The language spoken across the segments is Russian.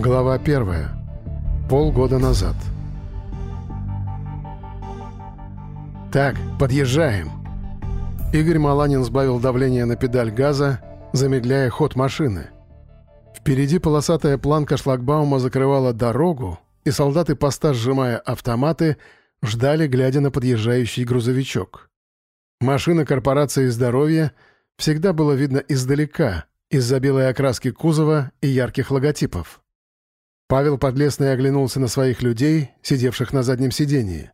Глава первая. Полгода назад. «Так, подъезжаем!» Игорь Маланин сбавил давление на педаль газа, замедляя ход машины. Впереди полосатая планка шлагбаума закрывала дорогу, и солдаты поста, сжимая автоматы, ждали, глядя на подъезжающий грузовичок. Машина корпорации здоровья всегда было видно издалека, из-за белой окраски кузова и ярких логотипов. Павел Подлесный оглянулся на своих людей, сидевших на заднем сидении.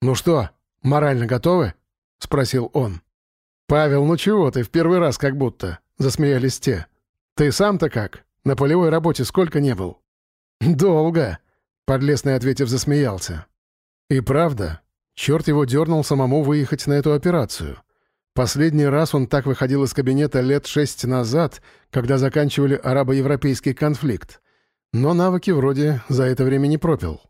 «Ну что, морально готовы?» — спросил он. «Павел, ну чего ты, в первый раз как будто?» — засмеялись те. «Ты сам-то как? На полевой работе сколько не был?» «Долго», — Подлесный, ответив, засмеялся. «И правда, черт его дернул самому выехать на эту операцию. Последний раз он так выходил из кабинета лет шесть назад, когда заканчивали арабо-европейский конфликт. Но навыки вроде за это время не пропил.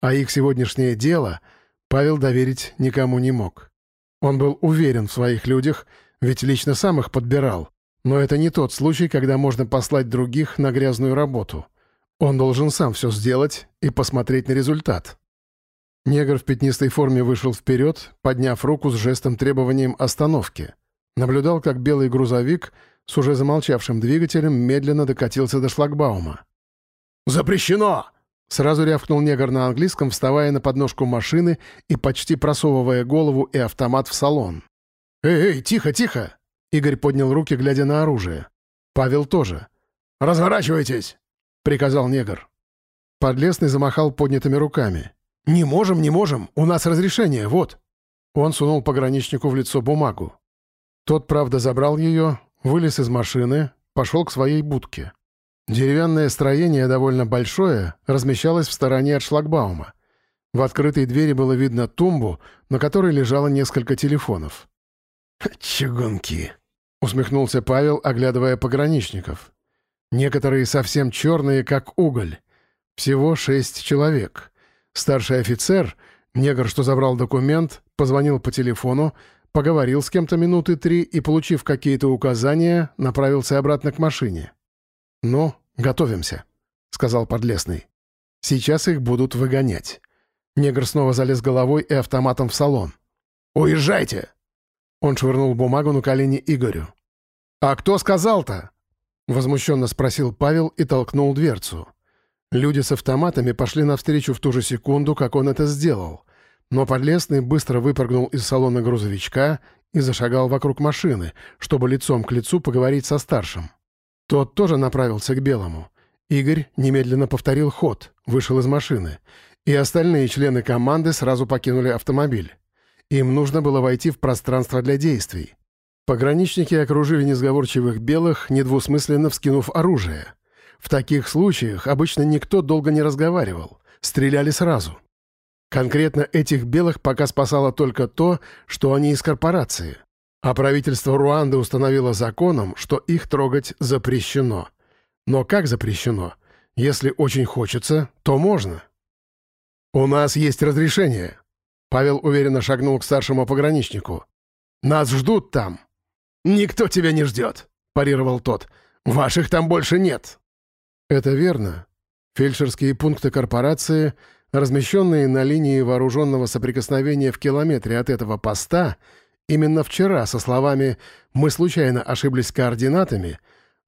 А их сегодняшнее дело Павел доверить никому не мог. Он был уверен в своих людях, ведь лично сам их подбирал. Но это не тот случай, когда можно послать других на грязную работу. Он должен сам все сделать и посмотреть на результат. Негр в пятнистой форме вышел вперед, подняв руку с жестом требованием остановки. Наблюдал, как белый грузовик с уже замолчавшим двигателем медленно докатился до шлагбаума. «Запрещено!» Сразу рявкнул негр на английском, вставая на подножку машины и почти просовывая голову и автомат в салон. «Эй, эй, тихо, тихо!» Игорь поднял руки, глядя на оружие. Павел тоже. «Разворачивайтесь!» — приказал негр. Подлесный замахал поднятыми руками. «Не можем, не можем! У нас разрешение, вот!» Он сунул пограничнику в лицо бумагу. Тот, правда, забрал ее, вылез из машины, пошел к своей будке. Деревянное строение, довольно большое, размещалось в стороне от шлагбаума. В открытой двери было видно тумбу, на которой лежало несколько телефонов. «Чугунки», — усмехнулся Павел, оглядывая пограничников. Некоторые совсем черные, как уголь. Всего шесть человек. Старший офицер, негр, что забрал документ, позвонил по телефону, поговорил с кем-то минуты три и, получив какие-то указания, направился обратно к машине. «Ну, готовимся», — сказал Подлесный. «Сейчас их будут выгонять». Негр снова залез головой и автоматом в салон. «Уезжайте!» Он швырнул бумагу на колени Игорю. «А кто сказал-то?» Возмущенно спросил Павел и толкнул дверцу. Люди с автоматами пошли навстречу в ту же секунду, как он это сделал. Но Подлесный быстро выпрыгнул из салона грузовичка и зашагал вокруг машины, чтобы лицом к лицу поговорить со старшим. Тот тоже направился к белому. Игорь немедленно повторил ход, вышел из машины, и остальные члены команды сразу покинули автомобиль. Им нужно было войти в пространство для действий. Пограничники окружили несговорчивых белых, недвусмысленно вскинув оружие. В таких случаях обычно никто долго не разговаривал, стреляли сразу. Конкретно этих белых пока спасало только то, что они из корпорации — а правительство Руанды установило законом, что их трогать запрещено. Но как запрещено? Если очень хочется, то можно. «У нас есть разрешение», — Павел уверенно шагнул к старшему пограничнику. «Нас ждут там». «Никто тебя не ждет», — парировал тот. «Ваших там больше нет». Это верно. Фельдшерские пункты корпорации, размещенные на линии вооруженного соприкосновения в километре от этого поста — Именно вчера, со словами «мы случайно ошиблись координатами»,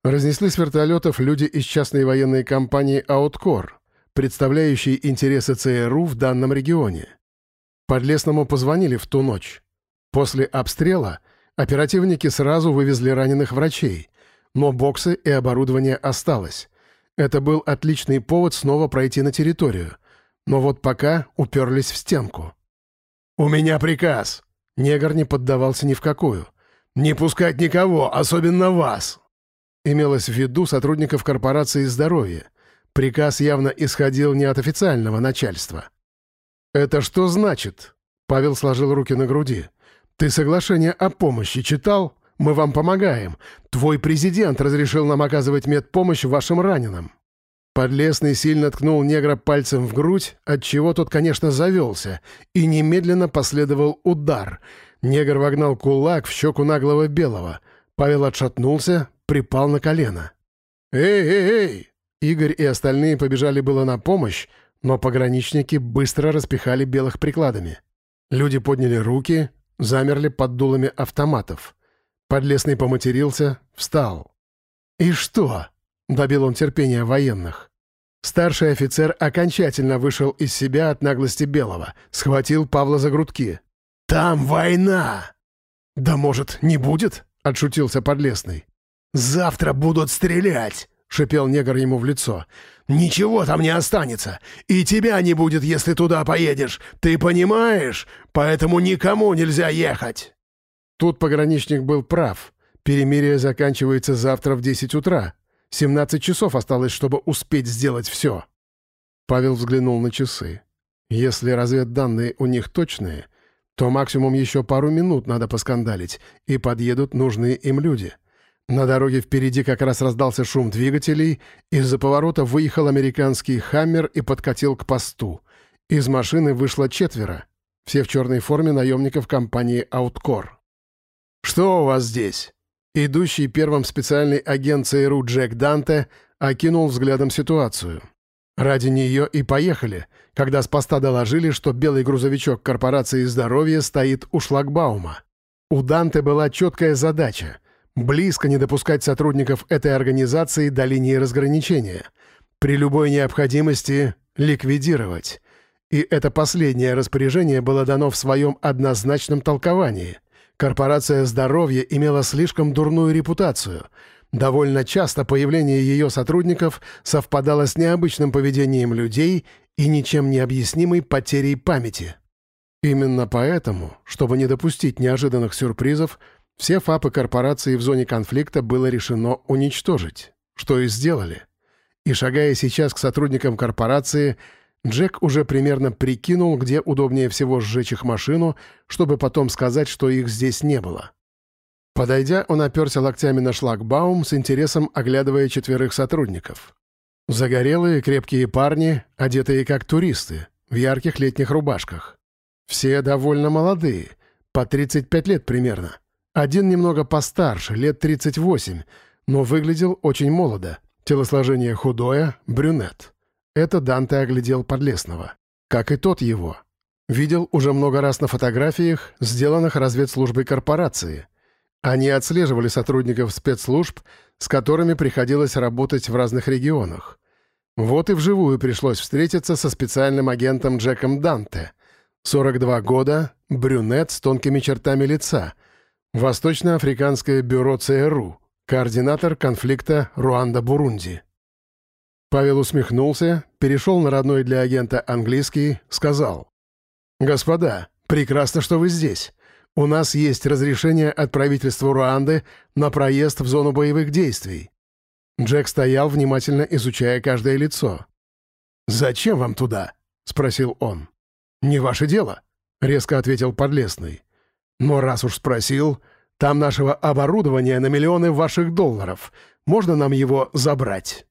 разнесли с вертолетов люди из частной военной компании «Ауткор», представляющей интересы ЦРУ в данном регионе. Подлесному позвонили в ту ночь. После обстрела оперативники сразу вывезли раненых врачей, но боксы и оборудование осталось. Это был отличный повод снова пройти на территорию. Но вот пока уперлись в стенку. «У меня приказ», Негр не поддавался ни в какую. «Не пускать никого, особенно вас!» Имелось в виду сотрудников корпорации здоровья. Приказ явно исходил не от официального начальства. «Это что значит?» Павел сложил руки на груди. «Ты соглашение о помощи читал? Мы вам помогаем. Твой президент разрешил нам оказывать медпомощь вашим раненым». Подлесный сильно ткнул негра пальцем в грудь, отчего тот, конечно, завелся, и немедленно последовал удар. Негр вогнал кулак в щеку наглого белого. Павел отшатнулся, припал на колено. «Эй, эй, эй! Игорь и остальные побежали было на помощь, но пограничники быстро распихали белых прикладами. Люди подняли руки, замерли под дулами автоматов. Подлесный поматерился, встал. «И что?» — добил он терпения военных. Старший офицер окончательно вышел из себя от наглости Белого, схватил Павла за грудки. «Там война!» «Да, может, не будет?» — отшутился Подлесный. «Завтра будут стрелять!» — шипел негр ему в лицо. «Ничего там не останется, и тебя не будет, если туда поедешь, ты понимаешь? Поэтому никому нельзя ехать!» Тут пограничник был прав. Перемирие заканчивается завтра в 10 утра. 17 часов осталось, чтобы успеть сделать все. Павел взглянул на часы. Если разведданные у них точные, то максимум еще пару минут надо поскандалить, и подъедут нужные им люди. На дороге впереди как раз раздался шум двигателей, из-за поворота выехал американский «Хаммер» и подкатил к посту. Из машины вышло четверо, все в черной форме наемников компании «Ауткор». «Что у вас здесь?» Идущий первым специальный агент ЦРУ Джек Данте окинул взглядом ситуацию. Ради нее и поехали, когда с поста доложили, что белый грузовичок корпорации здоровья стоит у шлагбаума. У Данте была четкая задача — близко не допускать сотрудников этой организации до линии разграничения. При любой необходимости ликвидировать. И это последнее распоряжение было дано в своем однозначном толковании. Корпорация здоровья имела слишком дурную репутацию. Довольно часто появление ее сотрудников совпадало с необычным поведением людей и ничем не объяснимой потерей памяти. Именно поэтому, чтобы не допустить неожиданных сюрпризов, все ФАПы корпорации в зоне конфликта было решено уничтожить, что и сделали. И шагая сейчас к сотрудникам корпорации, Джек уже примерно прикинул, где удобнее всего сжечь их машину, чтобы потом сказать, что их здесь не было. Подойдя, он оперся локтями на шлагбаум, с интересом оглядывая четверых сотрудников. Загорелые, крепкие парни, одетые как туристы, в ярких летних рубашках. Все довольно молодые, по 35 лет примерно. Один немного постарше, лет 38, но выглядел очень молодо. Телосложение худое, брюнет. Это Данте оглядел Подлесного. Как и тот его. Видел уже много раз на фотографиях, сделанных разведслужбой корпорации. Они отслеживали сотрудников спецслужб, с которыми приходилось работать в разных регионах. Вот и вживую пришлось встретиться со специальным агентом Джеком Данте. 42 года, брюнет с тонкими чертами лица. Восточноафриканское бюро ЦРУ, координатор конфликта Руанда-Бурунди. Павел усмехнулся, перешел на родной для агента английский, сказал. «Господа, прекрасно, что вы здесь. У нас есть разрешение от правительства Руанды на проезд в зону боевых действий». Джек стоял, внимательно изучая каждое лицо. «Зачем вам туда?» — спросил он. «Не ваше дело», — резко ответил Подлесный. «Но раз уж спросил, там нашего оборудования на миллионы ваших долларов. Можно нам его забрать?»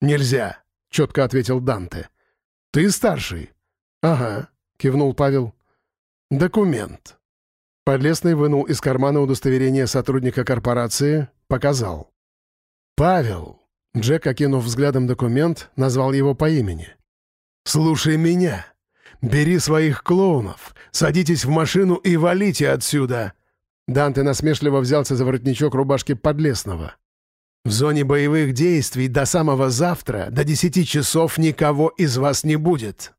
«Нельзя», — четко ответил Данте. «Ты старший». «Ага», — кивнул Павел. «Документ». Подлесный вынул из кармана удостоверение сотрудника корпорации, показал. «Павел», — Джек, окинув взглядом документ, назвал его по имени. «Слушай меня. Бери своих клоунов, садитесь в машину и валите отсюда». Данте насмешливо взялся за воротничок рубашки Подлесного. В зоне боевых действий до самого завтра, до десяти часов, никого из вас не будет».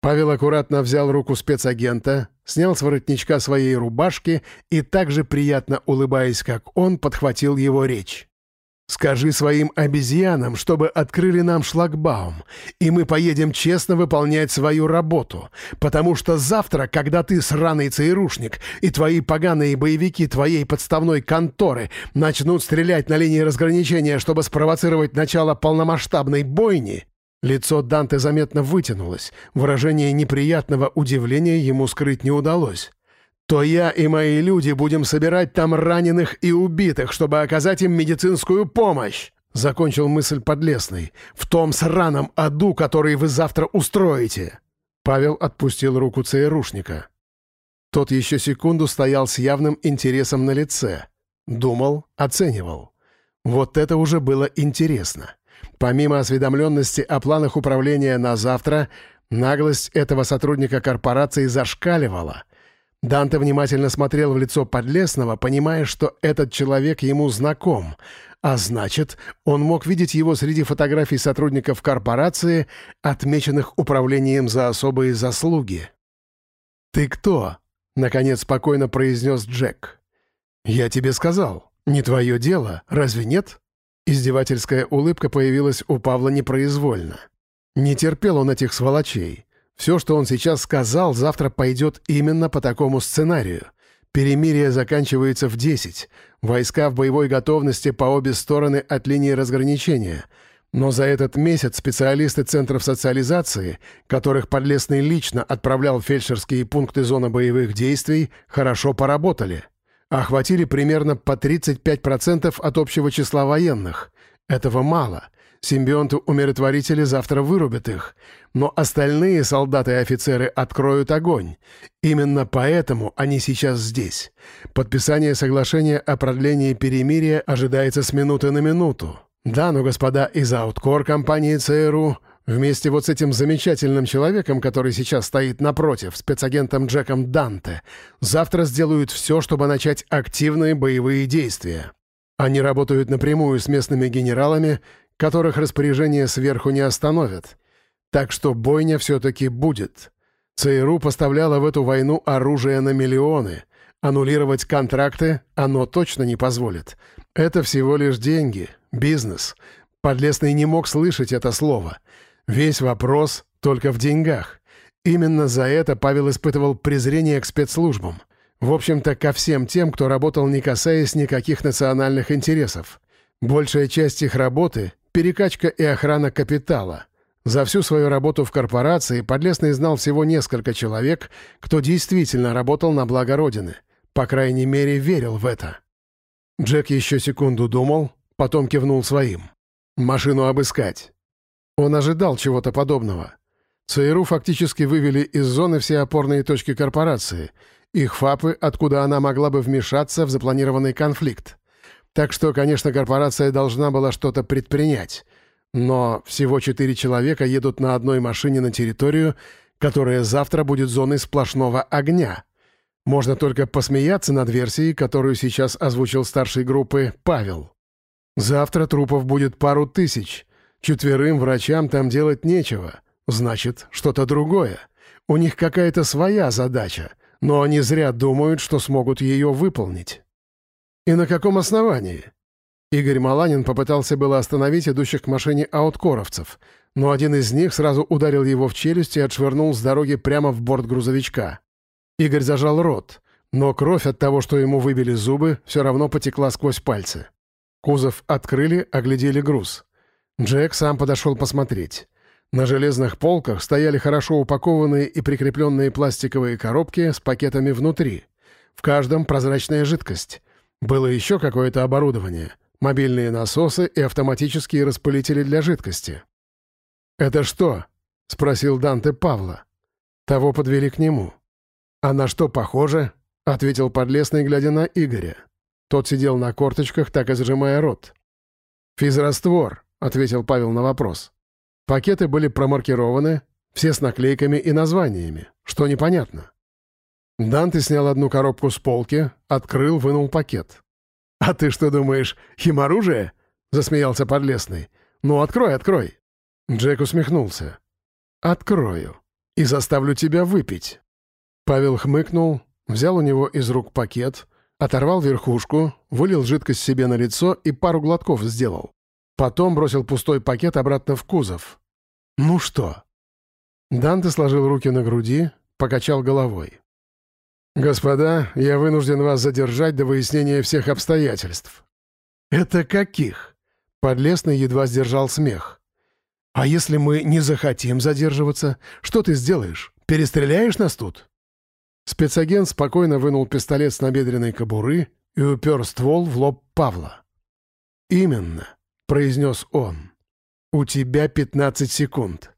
Павел аккуратно взял руку спецагента, снял с воротничка своей рубашки и также приятно улыбаясь, как он, подхватил его речь. Скажи своим обезьянам, чтобы открыли нам шлагбаум, и мы поедем честно выполнять свою работу, потому что завтра, когда ты, сраный ЦРУшник, и твои поганые боевики твоей подставной конторы начнут стрелять на линии разграничения, чтобы спровоцировать начало полномасштабной бойни, лицо Данте заметно вытянулось, выражение неприятного удивления ему скрыть не удалось то я и мои люди будем собирать там раненых и убитых, чтобы оказать им медицинскую помощь!» Закончил мысль Подлесный. «В том сраном аду, который вы завтра устроите!» Павел отпустил руку ЦРУшника. Тот еще секунду стоял с явным интересом на лице. Думал, оценивал. Вот это уже было интересно. Помимо осведомленности о планах управления на завтра, наглость этого сотрудника корпорации зашкаливала. Данте внимательно смотрел в лицо Подлесного, понимая, что этот человек ему знаком, а значит, он мог видеть его среди фотографий сотрудников корпорации, отмеченных управлением за особые заслуги. «Ты кто?» — наконец спокойно произнес Джек. «Я тебе сказал, не твое дело, разве нет?» Издевательская улыбка появилась у Павла непроизвольно. Не терпел он этих сволочей. Все, что он сейчас сказал, завтра пойдет именно по такому сценарию. Перемирие заканчивается в 10. Войска в боевой готовности по обе стороны от линии разграничения. Но за этот месяц специалисты Центров социализации, которых Подлесный лично отправлял в фельдшерские пункты зоны боевых действий, хорошо поработали охватили примерно по 35% от общего числа военных. Этого мало. Симбионты-умиротворители завтра вырубят их, но остальные солдаты и офицеры откроют огонь. Именно поэтому они сейчас здесь. Подписание соглашения о продлении перемирия ожидается с минуты на минуту. Да, но господа из Ауткор компании ЦРУ Вместе вот с этим замечательным человеком, который сейчас стоит напротив, спецагентом Джеком Данте, завтра сделают все, чтобы начать активные боевые действия. Они работают напрямую с местными генералами, которых распоряжение сверху не остановят. Так что бойня все-таки будет. ЦРУ поставляла в эту войну оружие на миллионы. Аннулировать контракты оно точно не позволит. Это всего лишь деньги, бизнес. Подлесный не мог слышать это слово — Весь вопрос только в деньгах. Именно за это Павел испытывал презрение к спецслужбам. В общем-то, ко всем тем, кто работал не касаясь никаких национальных интересов. Большая часть их работы — перекачка и охрана капитала. За всю свою работу в корпорации Подлесный знал всего несколько человек, кто действительно работал на благо Родины. По крайней мере, верил в это. Джек еще секунду думал, потом кивнул своим. «Машину обыскать. Он ожидал чего-то подобного. ЦРУ фактически вывели из зоны все опорные точки корпорации, их ФАПы, откуда она могла бы вмешаться в запланированный конфликт. Так что, конечно, корпорация должна была что-то предпринять. Но всего четыре человека едут на одной машине на территорию, которая завтра будет зоной сплошного огня. Можно только посмеяться над версией, которую сейчас озвучил старший группы Павел. Завтра трупов будет пару тысяч, Четверым врачам там делать нечего. Значит, что-то другое. У них какая-то своя задача, но они зря думают, что смогут ее выполнить. И на каком основании? Игорь Маланин попытался было остановить идущих к машине ауткоровцев, но один из них сразу ударил его в челюсть и отшвырнул с дороги прямо в борт грузовичка. Игорь зажал рот, но кровь от того, что ему выбили зубы, все равно потекла сквозь пальцы. Кузов открыли, оглядели груз. Джек сам подошел посмотреть. На железных полках стояли хорошо упакованные и прикрепленные пластиковые коробки с пакетами внутри. В каждом прозрачная жидкость. Было еще какое-то оборудование. Мобильные насосы и автоматические распылители для жидкости. «Это что?» — спросил Данте Павла. Того подвели к нему. «А на что похоже?» — ответил подлесный, глядя на Игоря. Тот сидел на корточках, так и сжимая рот. «Физраствор», — ответил Павел на вопрос. Пакеты были промаркированы, все с наклейками и названиями, что непонятно. Данте снял одну коробку с полки, открыл, вынул пакет. «А ты что думаешь, химоружие?» — засмеялся Подлесный. «Ну, открой, открой». Джек усмехнулся. «Открою. И заставлю тебя выпить». Павел хмыкнул, взял у него из рук пакет, оторвал верхушку, вылил жидкость себе на лицо и пару глотков сделал. Потом бросил пустой пакет обратно в кузов. «Ну что?» Данте сложил руки на груди, покачал головой. «Господа, я вынужден вас задержать до выяснения всех обстоятельств». «Это каких?» Подлесный едва сдержал смех. «А если мы не захотим задерживаться, что ты сделаешь? Перестреляешь нас тут?» Спецагент спокойно вынул пистолет с набедренной кобуры и упер ствол в лоб Павла. «Именно произнес он. «У тебя 15 секунд.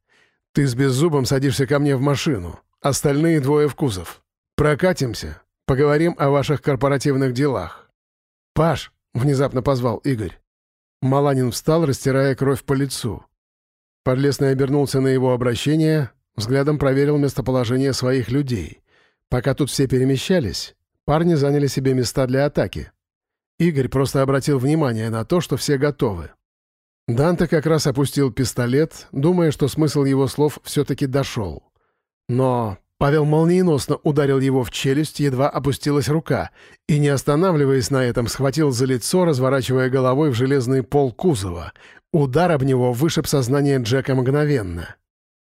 Ты с беззубом садишься ко мне в машину, остальные двое в кузов. Прокатимся, поговорим о ваших корпоративных делах». «Паш», — внезапно позвал Игорь. Маланин встал, растирая кровь по лицу. Подлесный обернулся на его обращение, взглядом проверил местоположение своих людей. Пока тут все перемещались, парни заняли себе места для атаки. Игорь просто обратил внимание на то, что все готовы. Данте как раз опустил пистолет, думая, что смысл его слов все-таки дошел. Но Павел молниеносно ударил его в челюсть, едва опустилась рука, и, не останавливаясь на этом, схватил за лицо, разворачивая головой в железный пол кузова. Удар об него вышиб сознание Джека мгновенно.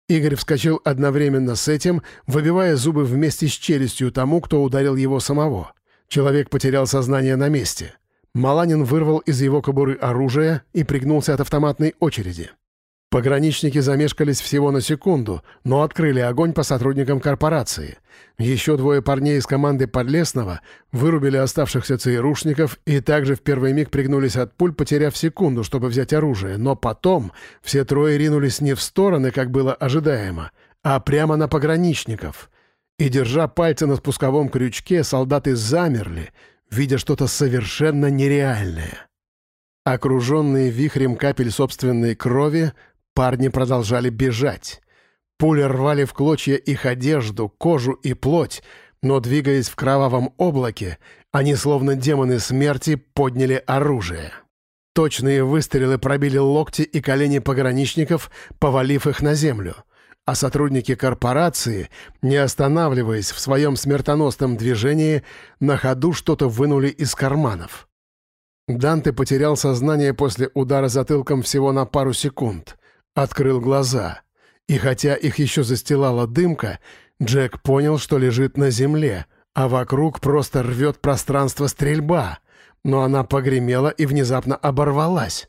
Игорь вскочил одновременно с этим, выбивая зубы вместе с челюстью тому, кто ударил его самого. Человек потерял сознание на месте. Маланин вырвал из его кобуры оружие и пригнулся от автоматной очереди. Пограничники замешкались всего на секунду, но открыли огонь по сотрудникам корпорации. Еще двое парней из команды Подлесного вырубили оставшихся ЦРУшников и также в первый миг пригнулись от пуль, потеряв секунду, чтобы взять оружие. Но потом все трое ринулись не в стороны, как было ожидаемо, а прямо на пограничников. И, держа пальцы на спусковом крючке, солдаты замерли — видя что-то совершенно нереальное. Окруженные вихрем капель собственной крови, парни продолжали бежать. Пули рвали в клочья их одежду, кожу и плоть, но, двигаясь в кровавом облаке, они, словно демоны смерти, подняли оружие. Точные выстрелы пробили локти и колени пограничников, повалив их на землю — а сотрудники корпорации, не останавливаясь в своем смертоносном движении, на ходу что-то вынули из карманов. Данте потерял сознание после удара затылком всего на пару секунд. Открыл глаза. И хотя их еще застилала дымка, Джек понял, что лежит на земле, а вокруг просто рвет пространство стрельба. Но она погремела и внезапно оборвалась.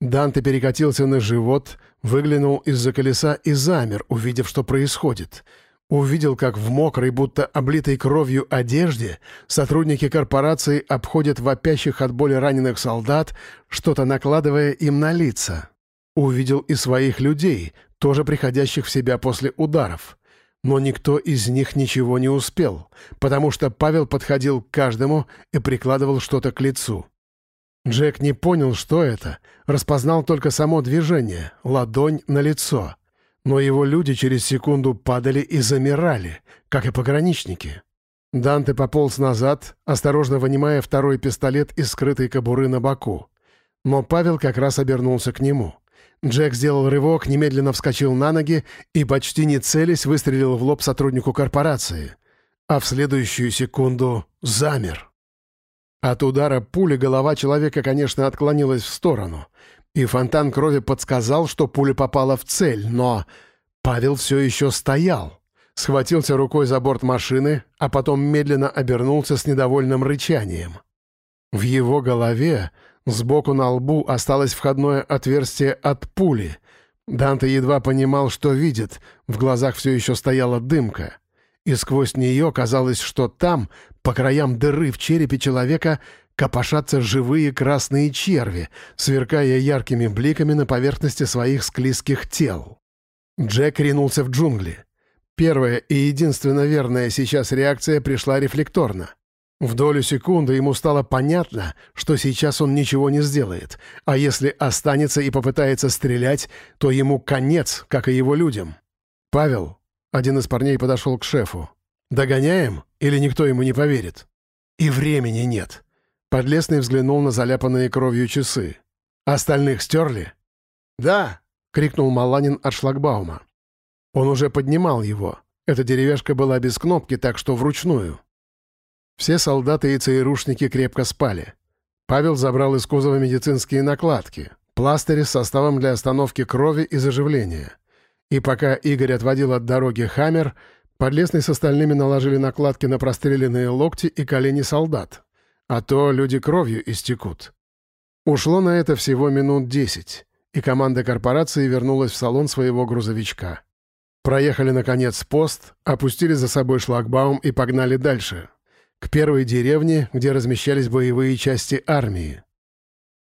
Данте перекатился на живот, выглянул из-за колеса и замер, увидев, что происходит. Увидел, как в мокрой, будто облитой кровью одежде сотрудники корпорации обходят вопящих от боли раненых солдат, что-то накладывая им на лица. Увидел и своих людей, тоже приходящих в себя после ударов. Но никто из них ничего не успел, потому что Павел подходил к каждому и прикладывал что-то к лицу. Джек не понял, что это, распознал только само движение, ладонь на лицо. Но его люди через секунду падали и замирали, как и пограничники. Данте пополз назад, осторожно вынимая второй пистолет из скрытой кобуры на боку. Но Павел как раз обернулся к нему. Джек сделал рывок, немедленно вскочил на ноги и, почти не целясь, выстрелил в лоб сотруднику корпорации. А в следующую секунду замер. От удара пули голова человека, конечно, отклонилась в сторону, и фонтан крови подсказал, что пуля попала в цель, но Павел все еще стоял. Схватился рукой за борт машины, а потом медленно обернулся с недовольным рычанием. В его голове сбоку на лбу осталось входное отверстие от пули. Данте едва понимал, что видит, в глазах все еще стояла дымка и сквозь нее казалось, что там, по краям дыры в черепе человека, копошатся живые красные черви, сверкая яркими бликами на поверхности своих склизких тел. Джек ринулся в джунгли. Первая и единственно верная сейчас реакция пришла рефлекторно. В долю секунды ему стало понятно, что сейчас он ничего не сделает, а если останется и попытается стрелять, то ему конец, как и его людям. «Павел, один из парней подошел к шефу. «Догоняем? Или никто ему не поверит?» «И времени нет». Подлесный взглянул на заляпанные кровью часы. «Остальных стерли?» «Да!» — крикнул Маланин от шлагбаума. Он уже поднимал его. Эта деревяшка была без кнопки, так что вручную. Все солдаты и ЦРУшники крепко спали. Павел забрал из кузова медицинские накладки, пластыри с составом для остановки крови и заживления. И пока Игорь отводил от дороги «Хаммер», Подлесный с остальными наложили накладки на простреленные локти и колени солдат. А то люди кровью истекут. Ушло на это всего минут десять, и команда корпорации вернулась в салон своего грузовичка. Проехали, наконец, пост, опустили за собой шлагбаум и погнали дальше, к первой деревне, где размещались боевые части армии.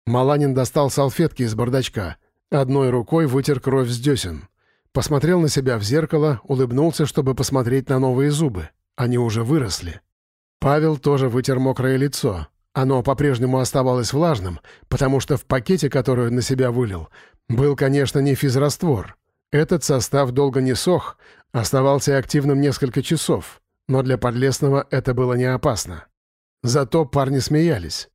Маланин достал салфетки из бардачка, одной рукой вытер кровь с десен. Посмотрел на себя в зеркало, улыбнулся, чтобы посмотреть на новые зубы. Они уже выросли. Павел тоже вытер мокрое лицо, Оно по-прежнему оставалось влажным, потому что в пакете, который на себя вылил, был, конечно, не физраствор. Этот состав долго не сох, оставался активным несколько часов, но для Подлесного это было не опасно. Зато парни смеялись.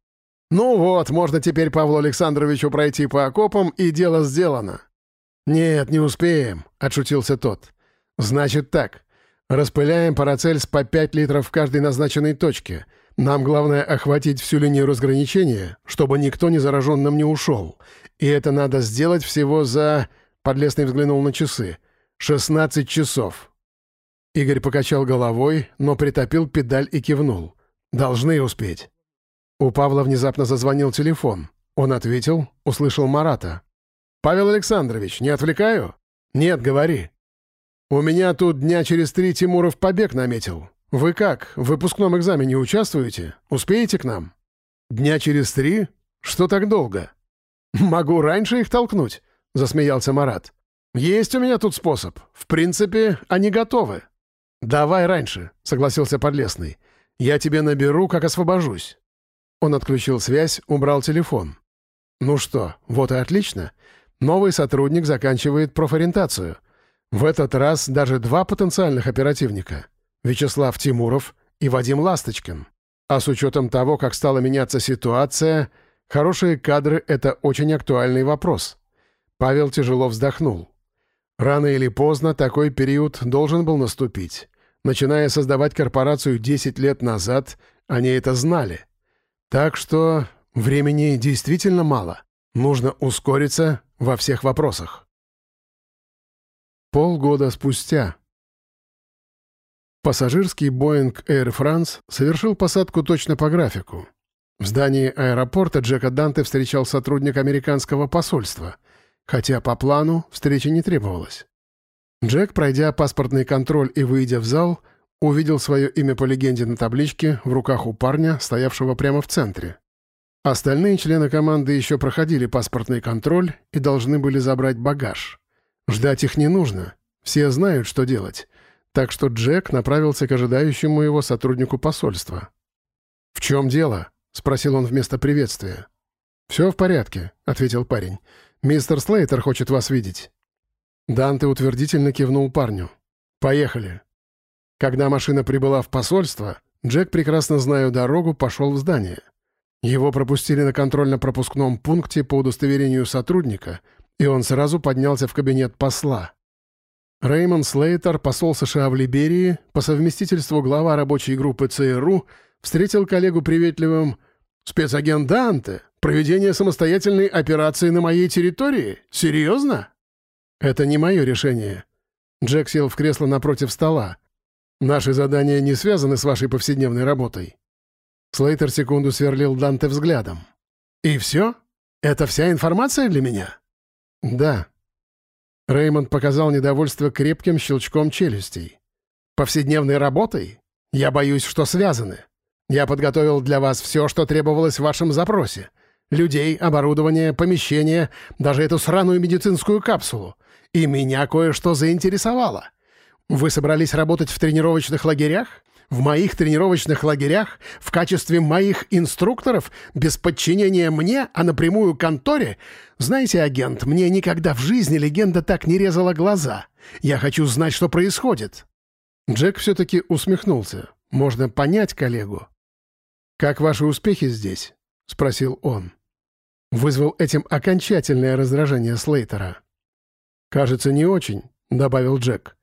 «Ну вот, можно теперь Павлу Александровичу пройти по окопам, и дело сделано». «Нет, не успеем», — отшутился тот. «Значит так. Распыляем парацельс по 5 литров в каждой назначенной точке. Нам главное охватить всю линию разграничения, чтобы никто не зараженным не ушел. И это надо сделать всего за...» Подлесный взглянул на часы. «16 часов». Игорь покачал головой, но притопил педаль и кивнул. «Должны успеть». У Павла внезапно зазвонил телефон. Он ответил, услышал Марата. «Павел Александрович, не отвлекаю?» «Нет, говори». «У меня тут дня через три Тимуров побег наметил. Вы как, в выпускном экзамене участвуете? Успеете к нам?» «Дня через три? Что так долго?» «Могу раньше их толкнуть», — засмеялся Марат. «Есть у меня тут способ. В принципе, они готовы». «Давай раньше», — согласился Подлесный. «Я тебе наберу, как освобожусь». Он отключил связь, убрал телефон. «Ну что, вот и отлично. Новый сотрудник заканчивает профориентацию. В этот раз даже два потенциальных оперативника — Вячеслав Тимуров и Вадим Ласточкин. А с учетом того, как стала меняться ситуация, хорошие кадры — это очень актуальный вопрос. Павел тяжело вздохнул. Рано или поздно такой период должен был наступить. Начиная создавать корпорацию 10 лет назад, они это знали. Так что времени действительно мало. Нужно ускориться во всех вопросах. Полгода спустя. Пассажирский Boeing Air France совершил посадку точно по графику. В здании аэропорта Джека Данте встречал сотрудник американского посольства, хотя по плану встречи не требовалось. Джек, пройдя паспортный контроль и выйдя в зал, увидел свое имя по легенде на табличке в руках у парня, стоявшего прямо в центре. Остальные члены команды еще проходили паспортный контроль и должны были забрать багаж. Ждать их не нужно. Все знают, что делать. Так что Джек направился к ожидающему его сотруднику посольства. «В чем дело?» — спросил он вместо приветствия. «Все в порядке», — ответил парень. «Мистер Слейтер хочет вас видеть». Данте утвердительно кивнул парню. «Поехали». Когда машина прибыла в посольство, Джек, прекрасно зная дорогу, пошел в здание. Его пропустили на контрольно-пропускном пункте по удостоверению сотрудника, и он сразу поднялся в кабинет посла. Реймонд Слейтер, посол США в Либерии, по совместительству глава рабочей группы ЦРУ, встретил коллегу приветливым «Спецагент Данте? Проведение самостоятельной операции на моей территории? Серьезно?» «Это не мое решение». Джек сел в кресло напротив стола. «Наши задания не связаны с вашей повседневной работой». Слейтер секунду сверлил Данте взглядом. «И все? Это вся информация для меня?» «Да». Реймонд показал недовольство крепким щелчком челюстей. «Повседневной работой? Я боюсь, что связаны. Я подготовил для вас все, что требовалось в вашем запросе. Людей, оборудование, помещение, даже эту сраную медицинскую капсулу. И меня кое-что заинтересовало. Вы собрались работать в тренировочных лагерях? В моих тренировочных лагерях в качестве моих инструкторов без подчинения мне, а напрямую конторе? Знаете, агент, мне никогда в жизни легенда так не резала глаза. Я хочу знать, что происходит». Джек все-таки усмехнулся. Можно понять коллегу. «Как ваши успехи здесь?» — спросил он. Вызвал этим окончательное раздражение Слейтера. «Кажется, не очень», — добавил Джек.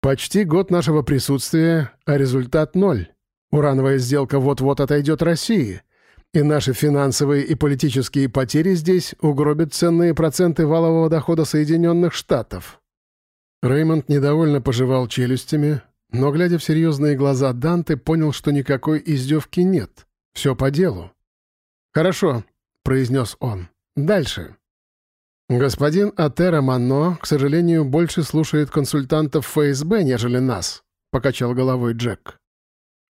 Почти год нашего присутствия, а результат ноль. Урановая сделка вот-вот отойдет России, и наши финансовые и политические потери здесь угробят ценные проценты валового дохода Соединенных Штатов. Реймонд недовольно пожевал челюстями, но, глядя в серьезные глаза Данте, понял, что никакой издевки нет. Все по делу. «Хорошо», — произнес он. «Дальше». «Господин Атера Мано, к сожалению, больше слушает консультантов ФСБ, нежели нас», — покачал головой Джек.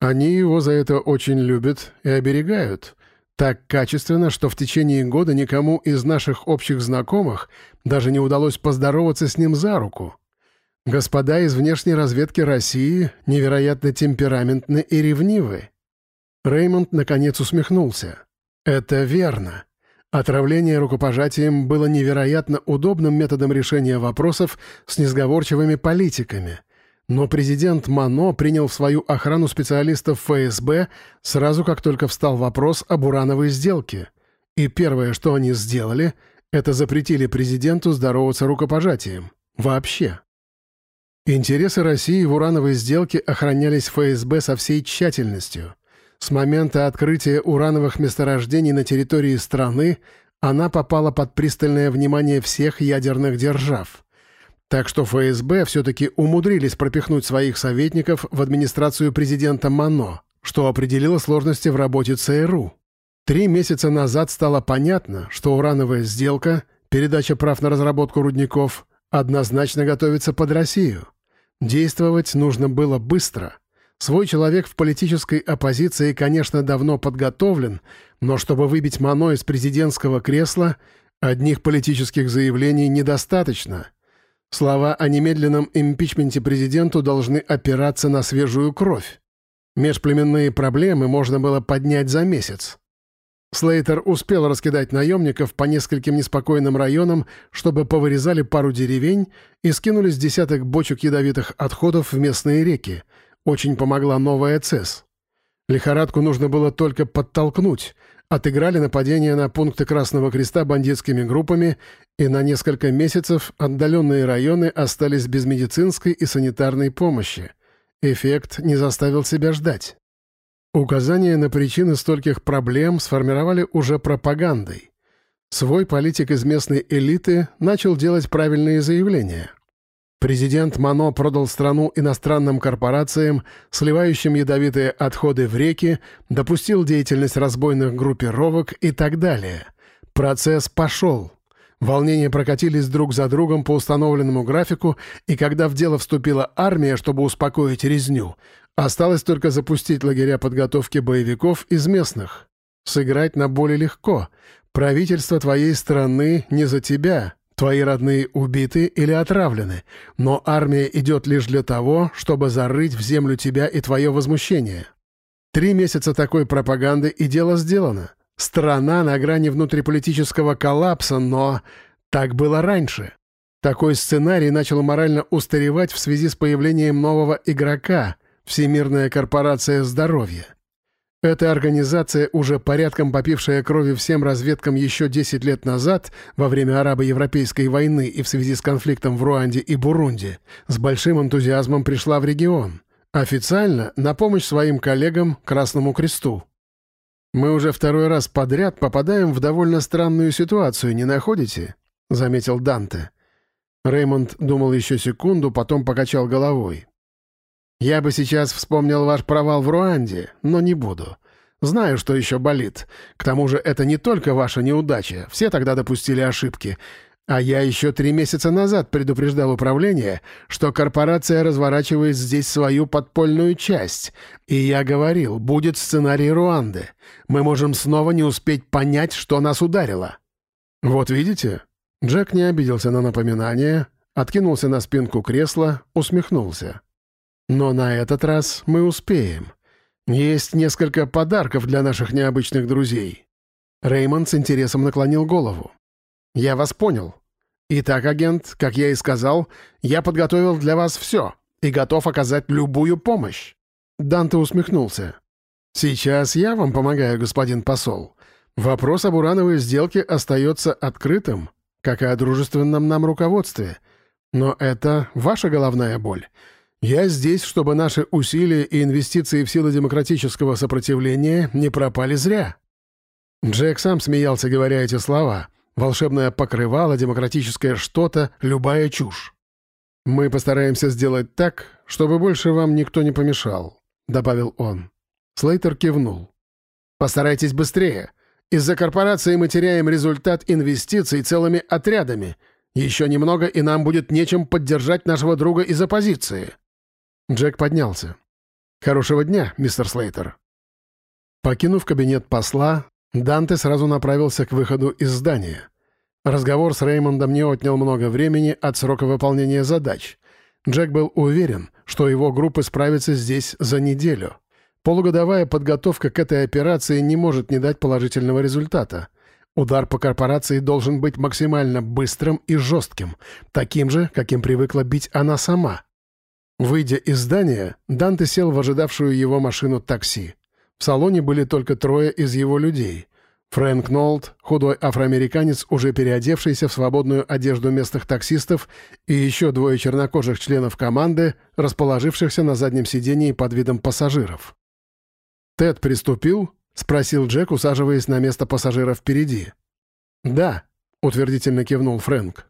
«Они его за это очень любят и оберегают. Так качественно, что в течение года никому из наших общих знакомых даже не удалось поздороваться с ним за руку. Господа из внешней разведки России невероятно темпераментны и ревнивы. Реймонд наконец усмехнулся. «Это верно. Отравление рукопожатием было невероятно удобным методом решения вопросов с несговорчивыми политиками. Но президент Мано принял в свою охрану специалистов ФСБ сразу как только встал вопрос об урановой сделке. И первое, что они сделали, это запретили президенту здороваться рукопожатием. Вообще. Интересы России в урановой сделке охранялись ФСБ со всей тщательностью. С момента открытия урановых месторождений на территории страны она попала под пристальное внимание всех ядерных держав. Так что ФСБ все-таки умудрились пропихнуть своих советников в администрацию президента Мано, что определило сложности в работе ЦРУ. Три месяца назад стало понятно, что урановая сделка, передача прав на разработку рудников, однозначно готовится под Россию. Действовать нужно было быстро — Свой человек в политической оппозиции, конечно, давно подготовлен, но чтобы выбить Мано из президентского кресла, одних политических заявлений недостаточно. Слова о немедленном импичменте президенту должны опираться на свежую кровь. Межплеменные проблемы можно было поднять за месяц. Слейтер успел раскидать наемников по нескольким неспокойным районам, чтобы повырезали пару деревень и скинули с десяток бочек ядовитых отходов в местные реки — очень помогла новая ЦЕС. Лихорадку нужно было только подтолкнуть. Отыграли нападение на пункты Красного Креста бандитскими группами, и на несколько месяцев отдаленные районы остались без медицинской и санитарной помощи. Эффект не заставил себя ждать. Указания на причины стольких проблем сформировали уже пропагандой. Свой политик из местной элиты начал делать правильные заявления. Президент Мано продал страну иностранным корпорациям, сливающим ядовитые отходы в реки, допустил деятельность разбойных группировок и так далее. Процесс пошел. Волнения прокатились друг за другом по установленному графику, и когда в дело вступила армия, чтобы успокоить резню, осталось только запустить лагеря подготовки боевиков из местных. Сыграть на боли легко. Правительство твоей страны не за тебя, Твои родные убиты или отравлены, но армия идет лишь для того, чтобы зарыть в землю тебя и твое возмущение. Три месяца такой пропаганды и дело сделано. Страна на грани внутриполитического коллапса, но так было раньше. Такой сценарий начал морально устаревать в связи с появлением нового игрока — Всемирная корпорация здоровья. Эта организация, уже порядком попившая крови всем разведкам еще 10 лет назад, во время арабо-европейской войны и в связи с конфликтом в Руанде и Бурунди, с большим энтузиазмом пришла в регион. Официально на помощь своим коллегам Красному Кресту. «Мы уже второй раз подряд попадаем в довольно странную ситуацию, не находите?» — заметил Данте. Реймонд думал еще секунду, потом покачал головой. Я бы сейчас вспомнил ваш провал в Руанде, но не буду. Знаю, что еще болит. К тому же это не только ваша неудача. Все тогда допустили ошибки. А я еще три месяца назад предупреждал управление, что корпорация разворачивает здесь свою подпольную часть. И я говорил, будет сценарий Руанды. Мы можем снова не успеть понять, что нас ударило. Вот видите? Джек не обиделся на напоминание, откинулся на спинку кресла, усмехнулся. Но на этот раз мы успеем. Есть несколько подарков для наших необычных друзей». Реймонд с интересом наклонил голову. «Я вас понял. Итак, агент, как я и сказал, я подготовил для вас все и готов оказать любую помощь». Данте усмехнулся. «Сейчас я вам помогаю, господин посол. Вопрос об урановой сделке остается открытым, как и о дружественном нам руководстве. Но это ваша головная боль». Я здесь, чтобы наши усилия и инвестиции в силы демократического сопротивления не пропали зря». Джек сам смеялся, говоря эти слова. «Волшебное покрывало, демократическое что-то, любая чушь». «Мы постараемся сделать так, чтобы больше вам никто не помешал», — добавил он. Слейтер кивнул. «Постарайтесь быстрее. Из-за корпорации мы теряем результат инвестиций целыми отрядами. Еще немного, и нам будет нечем поддержать нашего друга из оппозиции». Джек поднялся. «Хорошего дня, мистер Слейтер». Покинув кабинет посла, Данте сразу направился к выходу из здания. Разговор с Реймондом не отнял много времени от срока выполнения задач. Джек был уверен, что его группы справятся здесь за неделю. Полугодовая подготовка к этой операции не может не дать положительного результата. Удар по корпорации должен быть максимально быстрым и жестким, таким же, каким привыкла бить она сама. Выйдя из здания, Данте сел в ожидавшую его машину такси. В салоне были только трое из его людей. Фрэнк Нолт, худой афроамериканец, уже переодевшийся в свободную одежду местных таксистов, и еще двое чернокожих членов команды, расположившихся на заднем сидении под видом пассажиров. «Тед приступил?» — спросил Джек, усаживаясь на место пассажира впереди. «Да», — утвердительно кивнул Фрэнк.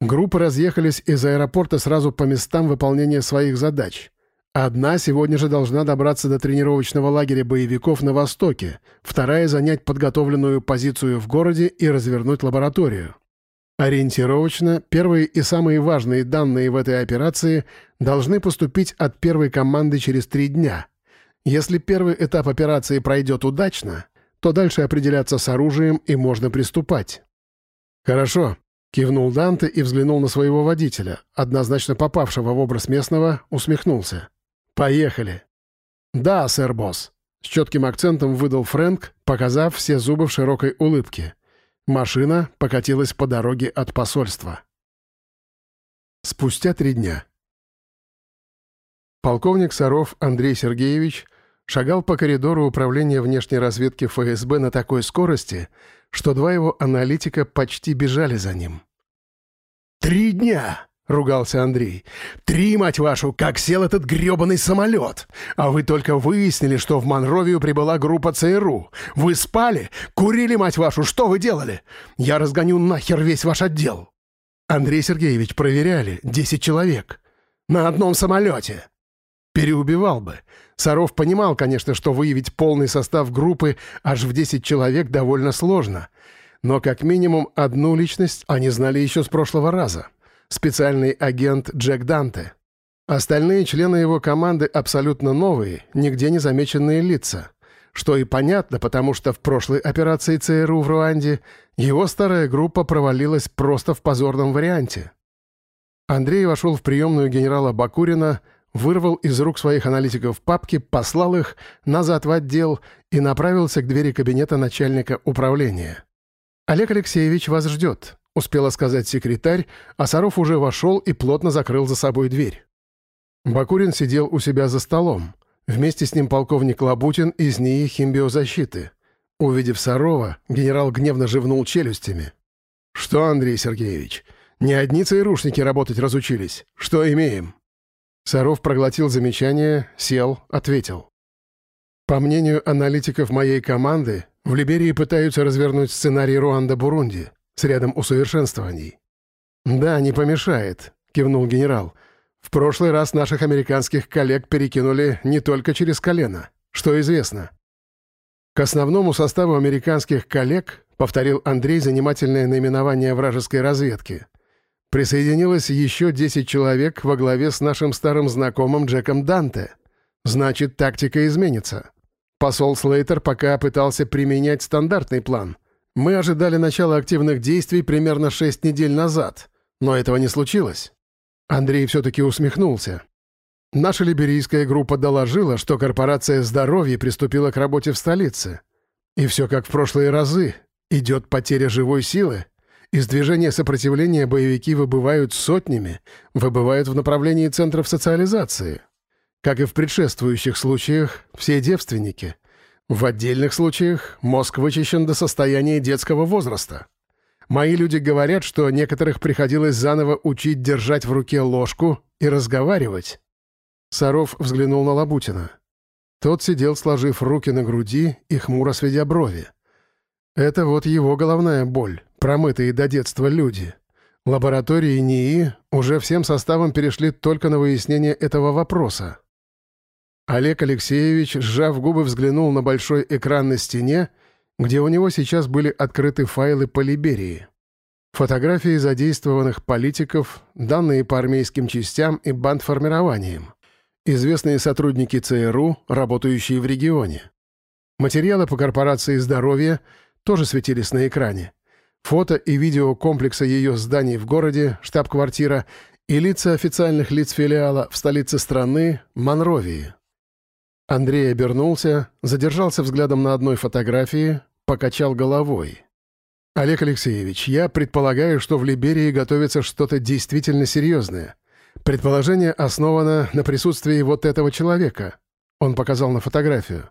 Группы разъехались из аэропорта сразу по местам выполнения своих задач. Одна сегодня же должна добраться до тренировочного лагеря боевиков на Востоке, вторая — занять подготовленную позицию в городе и развернуть лабораторию. Ориентировочно, первые и самые важные данные в этой операции должны поступить от первой команды через три дня — если первый этап операции пройдет удачно, то дальше определяться с оружием и можно приступать. «Хорошо», — кивнул Данте и взглянул на своего водителя, однозначно попавшего в образ местного, усмехнулся. «Поехали». «Да, сэр-босс», — с четким акцентом выдал Фрэнк, показав все зубы в широкой улыбке. Машина покатилась по дороге от посольства. Спустя три дня. Полковник Саров Андрей Сергеевич — шагал по коридору управления внешней разведки ФСБ на такой скорости, что два его аналитика почти бежали за ним. «Три дня!» — ругался Андрей. «Три, мать вашу, как сел этот грёбаный самолет! А вы только выяснили, что в Монровию прибыла группа ЦРУ. Вы спали? Курили, мать вашу, что вы делали? Я разгоню нахер весь ваш отдел!» «Андрей Сергеевич, проверяли. Десять человек. На одном самолете!» Переубивал бы. Саров понимал, конечно, что выявить полный состав группы аж в 10 человек довольно сложно. Но как минимум одну личность они знали еще с прошлого раза. Специальный агент Джек Данте. Остальные члены его команды абсолютно новые, нигде не замеченные лица. Что и понятно, потому что в прошлой операции ЦРУ в Руанде его старая группа провалилась просто в позорном варианте. Андрей вошел в приемную генерала Бакурина, вырвал из рук своих аналитиков папки, послал их назад в отдел и направился к двери кабинета начальника управления. «Олег Алексеевич вас ждет», — успела сказать секретарь, а Саров уже вошел и плотно закрыл за собой дверь. Бакурин сидел у себя за столом. Вместе с ним полковник Лабутин из НИИ химбиозащиты. Увидев Сарова, генерал гневно живнул челюстями. «Что, Андрей Сергеевич, не одни ЦРУшники работать разучились. Что имеем?» Саров проглотил замечание, сел, ответил. По мнению аналитиков моей команды, в Либерии пытаются развернуть сценарий Руанда-Бурунди с рядом усовершенствований. «Да, не помешает», — кивнул генерал. «В прошлый раз наших американских коллег перекинули не только через колено. Что известно?» К основному составу американских коллег повторил Андрей занимательное наименование вражеской разведки — Присоединилось еще 10 человек во главе с нашим старым знакомым Джеком Данте. Значит, тактика изменится. Посол Слейтер пока пытался применять стандартный план. Мы ожидали начала активных действий примерно 6 недель назад, но этого не случилось. Андрей все-таки усмехнулся. Наша либерийская группа доложила, что корпорация здоровья приступила к работе в столице. И все как в прошлые разы. Идет потеря живой силы, из движения сопротивления боевики выбывают сотнями, выбывают в направлении центров социализации. Как и в предшествующих случаях, все девственники. В отдельных случаях мозг вычищен до состояния детского возраста. Мои люди говорят, что некоторых приходилось заново учить держать в руке ложку и разговаривать. Саров взглянул на Лабутина. Тот сидел, сложив руки на груди и хмуро сведя брови. Это вот его головная боль промытые до детства люди. Лаборатории НИИ уже всем составом перешли только на выяснение этого вопроса. Олег Алексеевич, сжав губы, взглянул на большой экран на стене, где у него сейчас были открыты файлы по Либерии. Фотографии задействованных политиков, данные по армейским частям и бандформированиям. Известные сотрудники ЦРУ, работающие в регионе. Материалы по корпорации здоровья тоже светились на экране фото и видео комплекса ее зданий в городе, штаб-квартира и лица официальных лиц филиала в столице страны, Монровии. Андрей обернулся, задержался взглядом на одной фотографии, покачал головой. «Олег Алексеевич, я предполагаю, что в Либерии готовится что-то действительно серьезное. Предположение основано на присутствии вот этого человека». Он показал на фотографию.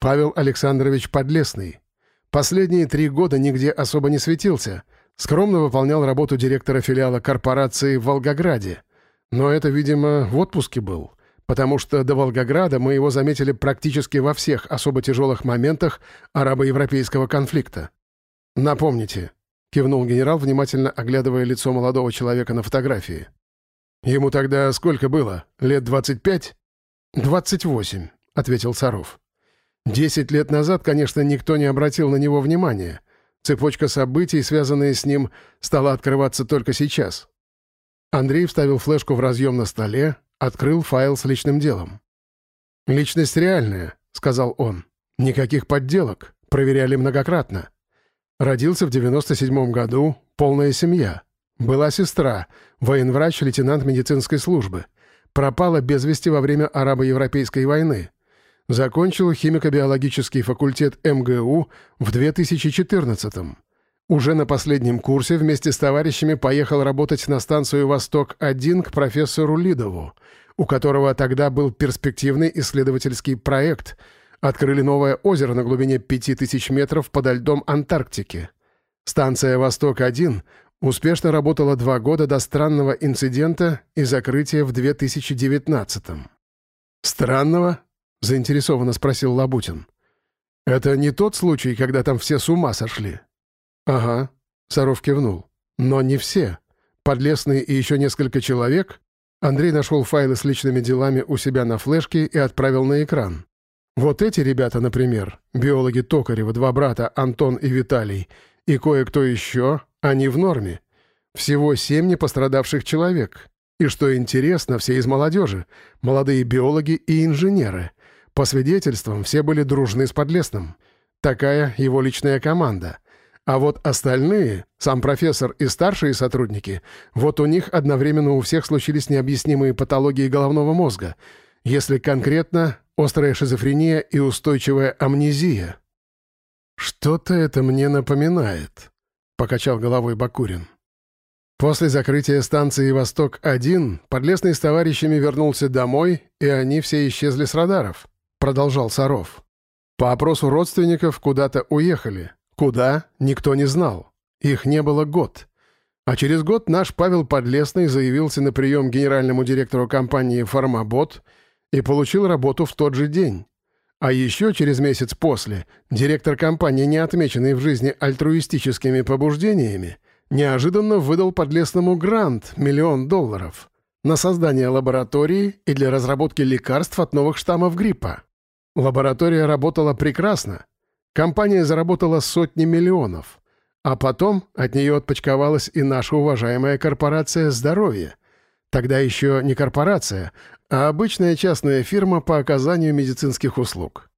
«Павел Александрович Подлесный. Последние три года нигде особо не светился. Скромно выполнял работу директора филиала корпорации в Волгограде. Но это, видимо, в отпуске был потому что до Волгограда мы его заметили практически во всех особо тяжелых моментах арабо-европейского конфликта. «Напомните», — кивнул генерал, внимательно оглядывая лицо молодого человека на фотографии. «Ему тогда сколько было? Лет 25?» «28», — ответил Саров. «Десять лет назад, конечно, никто не обратил на него внимания. Цепочка событий, связанная с ним, стала открываться только сейчас». Андрей вставил флешку в разъем на столе, Открыл файл с личным делом. «Личность реальная», — сказал он. «Никаких подделок. Проверяли многократно. Родился в 97-м году, полная семья. Была сестра, военврач, лейтенант медицинской службы. Пропала без вести во время арабо-европейской войны. Закончил химико-биологический факультет МГУ в 2014-м. Уже на последнем курсе вместе с товарищами поехал работать на станцию «Восток-1» к профессору Лидову — у которого тогда был перспективный исследовательский проект. Открыли новое озеро на глубине 5000 метров подо льдом Антарктики. Станция «Восток-1» успешно работала два года до странного инцидента и закрытия в 2019-м. «Странного?» — заинтересованно спросил Лабутин. «Это не тот случай, когда там все с ума сошли?» «Ага», — Саров кивнул. «Но не все. Подлесный и еще несколько человек Андрей нашел файлы с личными делами у себя на флешке и отправил на экран. Вот эти ребята, например, биологи Токарева, два брата, Антон и Виталий, и кое-кто еще, они в норме. Всего семь непострадавших человек. И что интересно, все из молодежи, молодые биологи и инженеры. По свидетельствам, все были дружны с Подлесным. Такая его личная команда — а вот остальные, сам профессор и старшие сотрудники, вот у них одновременно у всех случились необъяснимые патологии головного мозга. Если конкретно, острая шизофрения и устойчивая амнезия. «Что-то это мне напоминает», — покачал головой Бакурин. После закрытия станции «Восток-1» Подлесный с товарищами вернулся домой, и они все исчезли с радаров, — продолжал Саров. По опросу родственников куда-то уехали. Куда, никто не знал. Их не было год. А через год наш Павел Подлесный заявился на прием генеральному директору компании «Фармабот» и получил работу в тот же день. А еще через месяц после директор компании, не отмеченный в жизни альтруистическими побуждениями, неожиданно выдал Подлесному грант миллион долларов на создание лаборатории и для разработки лекарств от новых штаммов гриппа. Лаборатория работала прекрасно, Компания заработала сотни миллионов. А потом от нее отпочковалась и наша уважаемая корпорация «Здоровье». Тогда еще не корпорация, а обычная частная фирма по оказанию медицинских услуг.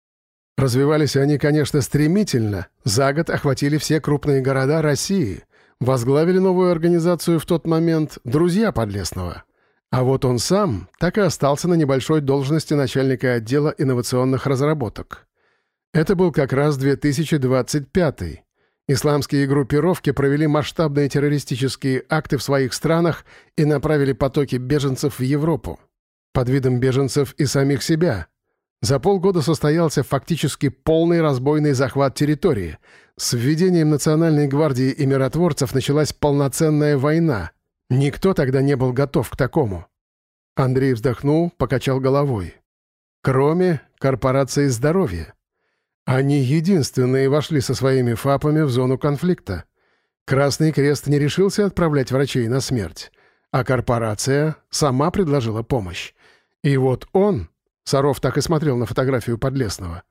Развивались они, конечно, стремительно. За год охватили все крупные города России. Возглавили новую организацию в тот момент друзья Подлесного. А вот он сам так и остался на небольшой должности начальника отдела инновационных разработок. Это был как раз 2025 -й. Исламские группировки провели масштабные террористические акты в своих странах и направили потоки беженцев в Европу. Под видом беженцев и самих себя. За полгода состоялся фактически полный разбойный захват территории. С введением Национальной гвардии и миротворцев началась полноценная война. Никто тогда не был готов к такому. Андрей вздохнул, покачал головой. Кроме корпорации здоровья. Они единственные вошли со своими ФАПами в зону конфликта. Красный Крест не решился отправлять врачей на смерть, а корпорация сама предложила помощь. И вот он, Саров так и смотрел на фотографию Подлесного,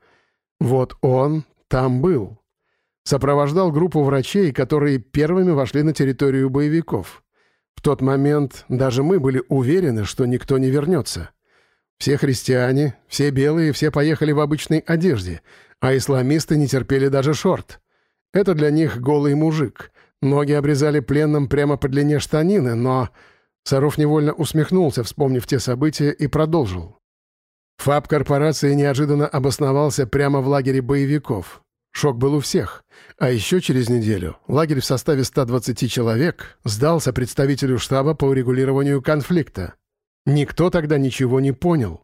вот он там был. Сопровождал группу врачей, которые первыми вошли на территорию боевиков. В тот момент даже мы были уверены, что никто не вернется. Все христиане, все белые, все поехали в обычной одежде, а исламисты не терпели даже шорт. Это для них голый мужик. Ноги обрезали пленным прямо по длине штанины, но... Саров невольно усмехнулся, вспомнив те события, и продолжил. ФАБ корпорации неожиданно обосновался прямо в лагере боевиков. Шок был у всех. А еще через неделю лагерь в составе 120 человек сдался представителю штаба по урегулированию конфликта. Никто тогда ничего не понял.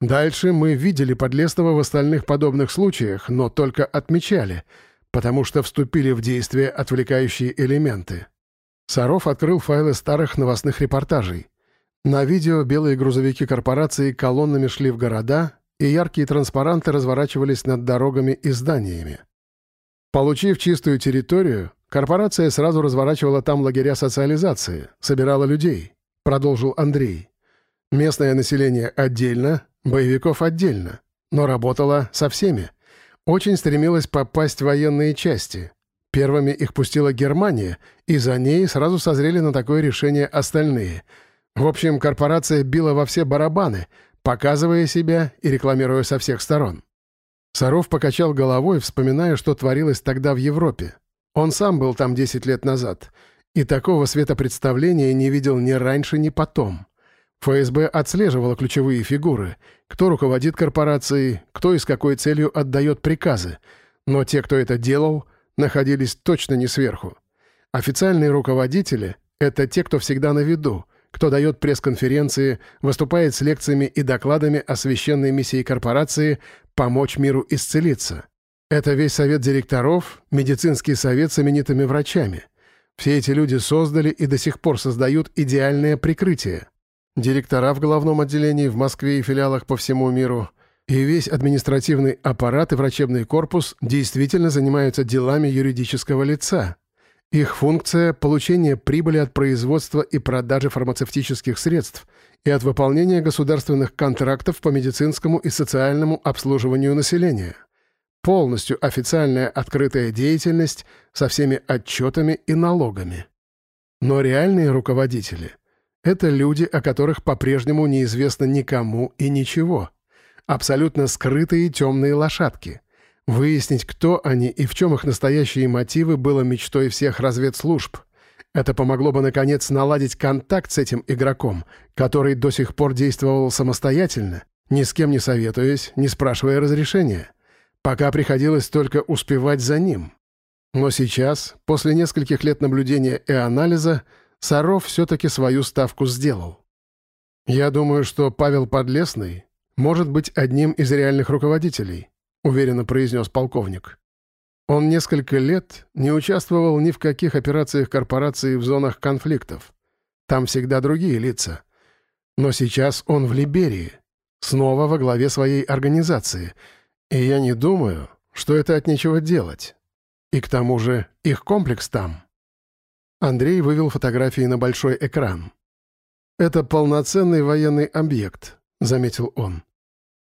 Дальше мы видели Подлесного в остальных подобных случаях, но только отмечали, потому что вступили в действие отвлекающие элементы. Саров открыл файлы старых новостных репортажей. На видео белые грузовики корпорации колоннами шли в города, и яркие транспаранты разворачивались над дорогами и зданиями. Получив чистую территорию, корпорация сразу разворачивала там лагеря социализации, собирала людей, продолжил Андрей. Местное население отдельно, боевиков отдельно, но работала со всеми. Очень стремилась попасть в военные части. Первыми их пустила Германия, и за ней сразу созрели на такое решение остальные. В общем, корпорация била во все барабаны — показывая себя и рекламируя со всех сторон. Саров покачал головой, вспоминая, что творилось тогда в Европе. Он сам был там 10 лет назад, и такого светопредставления не видел ни раньше, ни потом. ФСБ отслеживала ключевые фигуры, кто руководит корпорацией, кто и с какой целью отдает приказы, но те, кто это делал, находились точно не сверху. Официальные руководители — это те, кто всегда на виду — кто дает пресс-конференции, выступает с лекциями и докладами о священной миссии корпорации помочь миру исцелиться. Это весь совет директоров, медицинский совет с именитыми врачами. Все эти люди создали и до сих пор создают идеальное прикрытие. Директора в головном отделении в Москве и филиалах по всему миру и весь административный аппарат и врачебный корпус действительно занимаются делами юридического лица, их функция — получение прибыли от производства и продажи фармацевтических средств и от выполнения государственных контрактов по медицинскому и социальному обслуживанию населения. Полностью официальная открытая деятельность со всеми отчетами и налогами. Но реальные руководители — это люди, о которых по-прежнему неизвестно никому и ничего. Абсолютно скрытые темные лошадки — Выяснить, кто они и в чем их настоящие мотивы, было мечтой всех разведслужб. Это помогло бы, наконец, наладить контакт с этим игроком, который до сих пор действовал самостоятельно, ни с кем не советуясь, не спрашивая разрешения. Пока приходилось только успевать за ним. Но сейчас, после нескольких лет наблюдения и анализа, Саров все-таки свою ставку сделал. Я думаю, что Павел Подлесный может быть одним из реальных руководителей. — уверенно произнес полковник. Он несколько лет не участвовал ни в каких операциях корпорации в зонах конфликтов. Там всегда другие лица. Но сейчас он в Либерии, снова во главе своей организации. И я не думаю, что это от нечего делать. И к тому же их комплекс там. Андрей вывел фотографии на большой экран. «Это полноценный военный объект», — заметил он.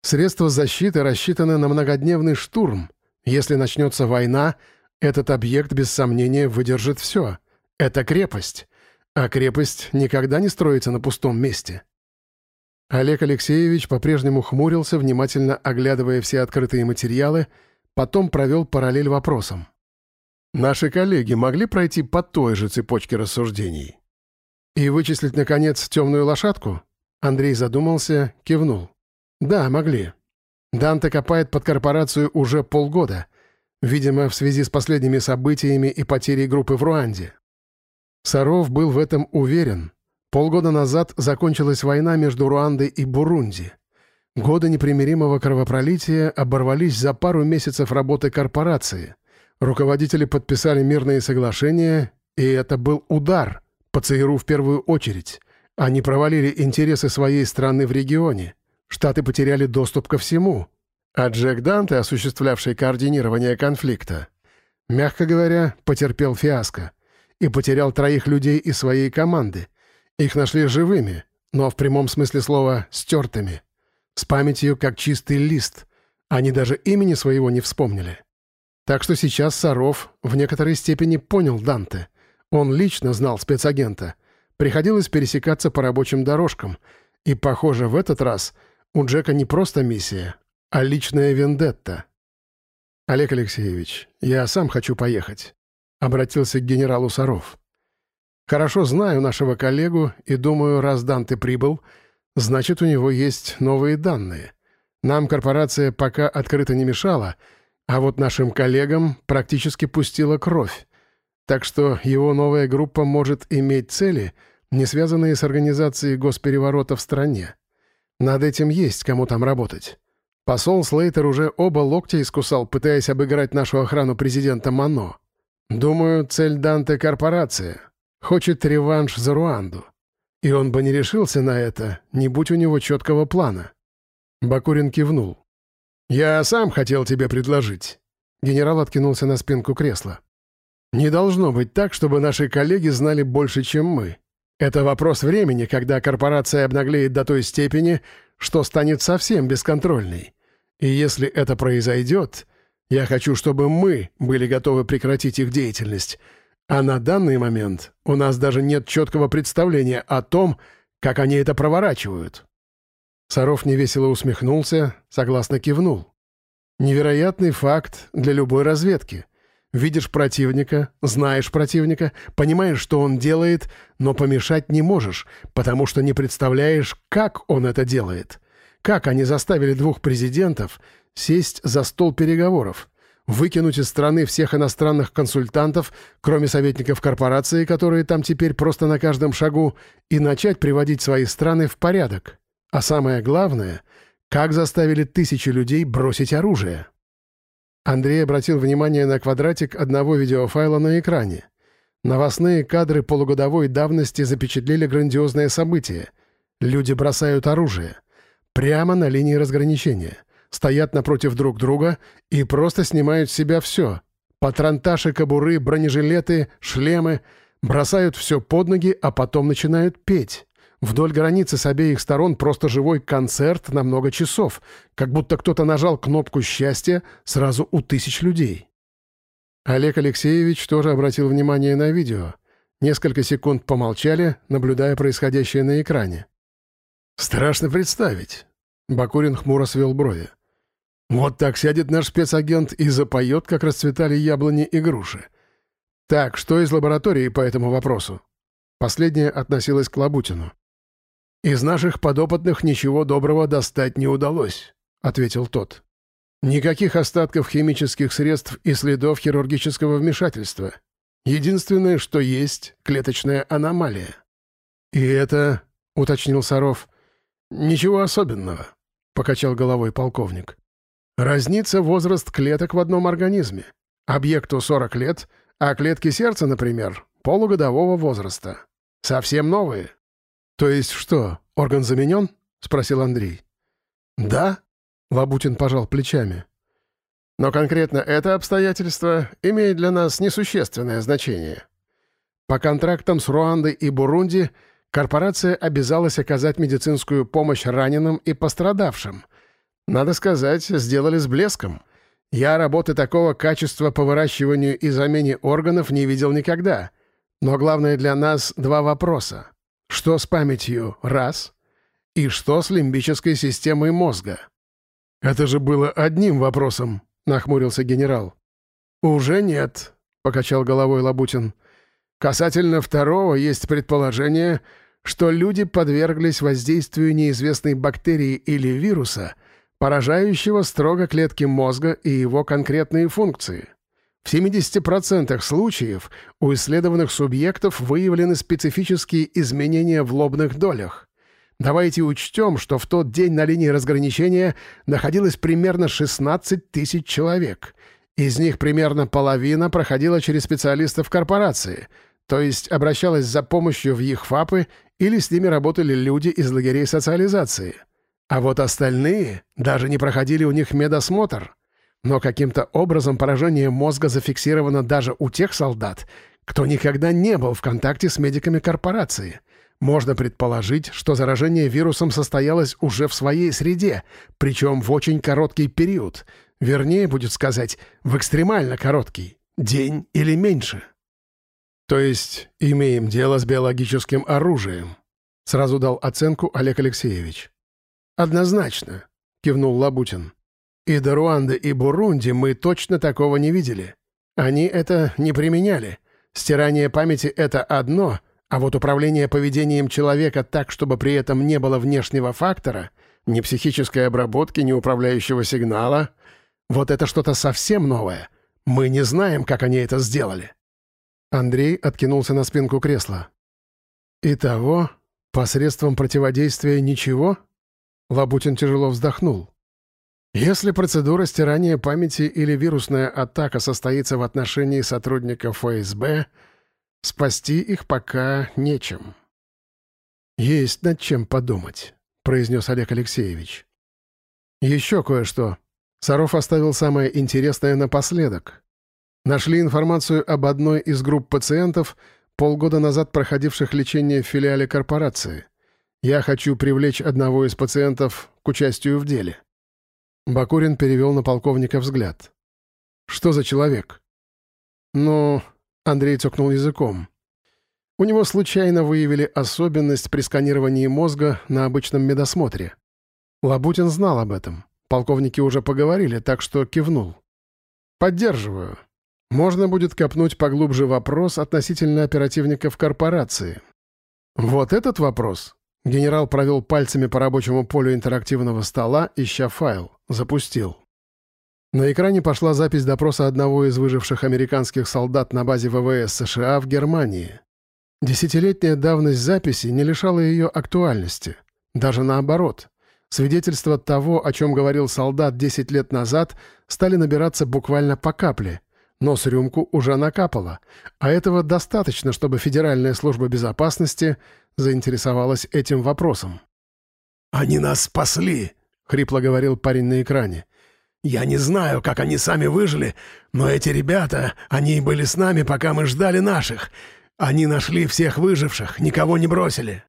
Средства защиты рассчитаны на многодневный штурм. Если начнется война, этот объект без сомнения выдержит все. Это крепость. А крепость никогда не строится на пустом месте. Олег Алексеевич по-прежнему хмурился, внимательно оглядывая все открытые материалы, потом провел параллель вопросом. Наши коллеги могли пройти по той же цепочке рассуждений. И вычислить, наконец, темную лошадку? Андрей задумался, кивнул. «Да, могли. Данте копает под корпорацию уже полгода, видимо, в связи с последними событиями и потерей группы в Руанде. Саров был в этом уверен. Полгода назад закончилась война между Руандой и Бурунди. Годы непримиримого кровопролития оборвались за пару месяцев работы корпорации. Руководители подписали мирные соглашения, и это был удар, по ЦРУ в первую очередь. Они провалили интересы своей страны в регионе. Штаты потеряли доступ ко всему, а Джек Данте, осуществлявший координирование конфликта, мягко говоря, потерпел фиаско и потерял троих людей из своей команды. Их нашли живыми, но в прямом смысле слова «стертыми», с памятью как чистый лист. Они даже имени своего не вспомнили. Так что сейчас Саров в некоторой степени понял Данте. Он лично знал спецагента. Приходилось пересекаться по рабочим дорожкам. И, похоже, в этот раз — у Джека не просто миссия, а личная вендетта. «Олег Алексеевич, я сам хочу поехать», — обратился к генералу Саров. «Хорошо знаю нашего коллегу и думаю, раз Данте прибыл, значит, у него есть новые данные. Нам корпорация пока открыто не мешала, а вот нашим коллегам практически пустила кровь. Так что его новая группа может иметь цели, не связанные с организацией госпереворота в стране. Над этим есть кому там работать. Посол Слейтер уже оба локтя искусал, пытаясь обыграть нашу охрану президента Мано. Думаю, цель Данте — корпорация. Хочет реванш за Руанду. И он бы не решился на это, не будь у него четкого плана. Бакурин кивнул. «Я сам хотел тебе предложить». Генерал откинулся на спинку кресла. «Не должно быть так, чтобы наши коллеги знали больше, чем мы. Это вопрос времени, когда корпорация обнаглеет до той степени, что станет совсем бесконтрольной. И если это произойдет, я хочу, чтобы мы были готовы прекратить их деятельность. А на данный момент у нас даже нет четкого представления о том, как они это проворачивают. Саров невесело усмехнулся, согласно кивнул. Невероятный факт для любой разведки. Видишь противника, знаешь противника, понимаешь, что он делает, но помешать не можешь, потому что не представляешь, как он это делает. Как они заставили двух президентов сесть за стол переговоров, выкинуть из страны всех иностранных консультантов, кроме советников корпорации, которые там теперь просто на каждом шагу, и начать приводить свои страны в порядок. А самое главное, как заставили тысячи людей бросить оружие. Андрей обратил внимание на квадратик одного видеофайла на экране. Новостные кадры полугодовой давности запечатлели грандиозное событие. Люди бросают оружие. Прямо на линии разграничения. Стоят напротив друг друга и просто снимают с себя все. Патронташи, кобуры, бронежилеты, шлемы. Бросают все под ноги, а потом начинают петь. Вдоль границы с обеих сторон просто живой концерт на много часов, как будто кто-то нажал кнопку счастья сразу у тысяч людей. Олег Алексеевич тоже обратил внимание на видео. Несколько секунд помолчали, наблюдая происходящее на экране. «Страшно представить». Бакурин хмуро свел брови. «Вот так сядет наш спецагент и запоет, как расцветали яблони и груши. Так, что из лаборатории по этому вопросу?» Последняя относилась к Лабутину. «Из наших подопытных ничего доброго достать не удалось», — ответил тот. «Никаких остатков химических средств и следов хирургического вмешательства. Единственное, что есть — клеточная аномалия». «И это», — уточнил Саров, — «ничего особенного», — покачал головой полковник. «Разнится возраст клеток в одном организме. Объекту 40 лет, а клетки сердца, например, полугодового возраста. Совсем новые. «То есть что, орган заменен?» — спросил Андрей. «Да», — Лабутин пожал плечами. «Но конкретно это обстоятельство имеет для нас несущественное значение. По контрактам с Руандой и Бурунди корпорация обязалась оказать медицинскую помощь раненым и пострадавшим. Надо сказать, сделали с блеском. Я работы такого качества по выращиванию и замене органов не видел никогда. Но главное для нас — два вопроса. Что с памятью — раз, и что с лимбической системой мозга? «Это же было одним вопросом», — нахмурился генерал. «Уже нет», — покачал головой Лабутин. «Касательно второго есть предположение, что люди подверглись воздействию неизвестной бактерии или вируса, поражающего строго клетки мозга и его конкретные функции. В 70% случаев у исследованных субъектов выявлены специфические изменения в лобных долях. Давайте учтем, что в тот день на линии разграничения находилось примерно 16 тысяч человек. Из них примерно половина проходила через специалистов корпорации, то есть обращалась за помощью в их ФАПы или с ними работали люди из лагерей социализации. А вот остальные даже не проходили у них медосмотр — но каким-то образом поражение мозга зафиксировано даже у тех солдат, кто никогда не был в контакте с медиками корпорации. Можно предположить, что заражение вирусом состоялось уже в своей среде, причем в очень короткий период. Вернее, будет сказать, в экстремально короткий. День или меньше. То есть имеем дело с биологическим оружием. Сразу дал оценку Олег Алексеевич. «Однозначно», — кивнул Лабутин. И до Руанды и Бурунди мы точно такого не видели. Они это не применяли. Стирание памяти — это одно, а вот управление поведением человека так, чтобы при этом не было внешнего фактора — ни психической обработки, ни управляющего сигнала. Вот это что-то совсем новое. Мы не знаем, как они это сделали». Андрей откинулся на спинку кресла. «Итого, посредством противодействия ничего?» Лабутин тяжело вздохнул. «Если процедура стирания памяти или вирусная атака состоится в отношении сотрудников ФСБ, спасти их пока нечем». «Есть над чем подумать», — произнес Олег Алексеевич. «Еще кое-что. Саров оставил самое интересное напоследок. Нашли информацию об одной из групп пациентов, полгода назад проходивших лечение в филиале корпорации. Я хочу привлечь одного из пациентов к участию в деле». Бакурин перевел на полковника взгляд. «Что за человек?» «Ну...» — Андрей цокнул языком. «У него случайно выявили особенность при сканировании мозга на обычном медосмотре. Лабутин знал об этом. Полковники уже поговорили, так что кивнул. «Поддерживаю. Можно будет копнуть поглубже вопрос относительно оперативников корпорации. Вот этот вопрос. Генерал провел пальцами по рабочему полю интерактивного стола, ища файл. Запустил. На экране пошла запись допроса одного из выживших американских солдат на базе ВВС США в Германии. Десятилетняя давность записи не лишала ее актуальности. Даже наоборот. Свидетельства того, о чем говорил солдат 10 лет назад, стали набираться буквально по капле, Нос рюмку уже накапало, а этого достаточно, чтобы Федеральная служба безопасности заинтересовалась этим вопросом. «Они нас спасли», — хрипло говорил парень на экране. «Я не знаю, как они сами выжили, но эти ребята, они были с нами, пока мы ждали наших. Они нашли всех выживших, никого не бросили».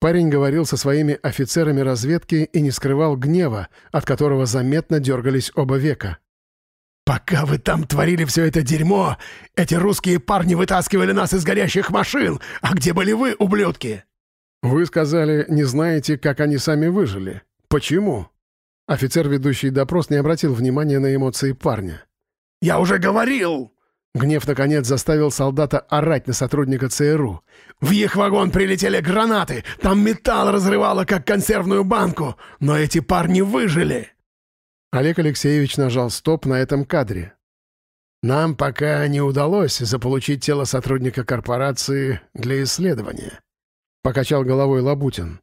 Парень говорил со своими офицерами разведки и не скрывал гнева, от которого заметно дергались оба века. «Пока вы там творили все это дерьмо, эти русские парни вытаскивали нас из горящих машин. А где были вы, ублюдки?» «Вы сказали, не знаете, как они сами выжили. Почему?» Офицер, ведущий допрос, не обратил внимания на эмоции парня. «Я уже говорил!» Гнев, наконец, заставил солдата орать на сотрудника ЦРУ. «В их вагон прилетели гранаты! Там металл разрывало, как консервную банку! Но эти парни выжили!» Олег Алексеевич нажал «стоп» на этом кадре. «Нам пока не удалось заполучить тело сотрудника корпорации для исследования», — покачал головой Лабутин.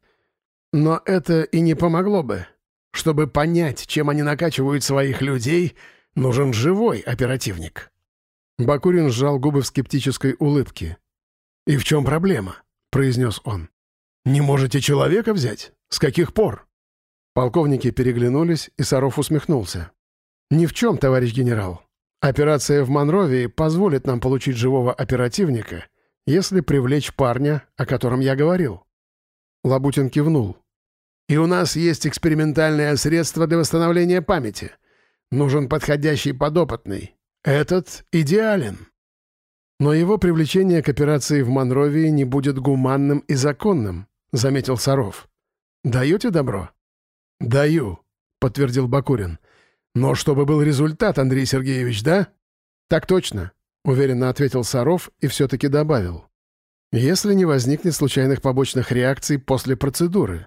«Но это и не помогло бы. Чтобы понять, чем они накачивают своих людей, нужен живой оперативник». Бакурин сжал губы в скептической улыбке. «И в чем проблема?» — произнес он. «Не можете человека взять? С каких пор?» Полковники переглянулись, и Саров усмехнулся. «Ни в чем, товарищ генерал. Операция в Монровии позволит нам получить живого оперативника, если привлечь парня, о котором я говорил». Лабутин кивнул. «И у нас есть экспериментальное средство для восстановления памяти. Нужен подходящий подопытный. Этот идеален». «Но его привлечение к операции в Монровии не будет гуманным и законным», — заметил Саров. «Даете добро?» «Даю», — подтвердил Бакурин. «Но чтобы был результат, Андрей Сергеевич, да?» «Так точно», — уверенно ответил Саров и все-таки добавил. «Если не возникнет случайных побочных реакций после процедуры.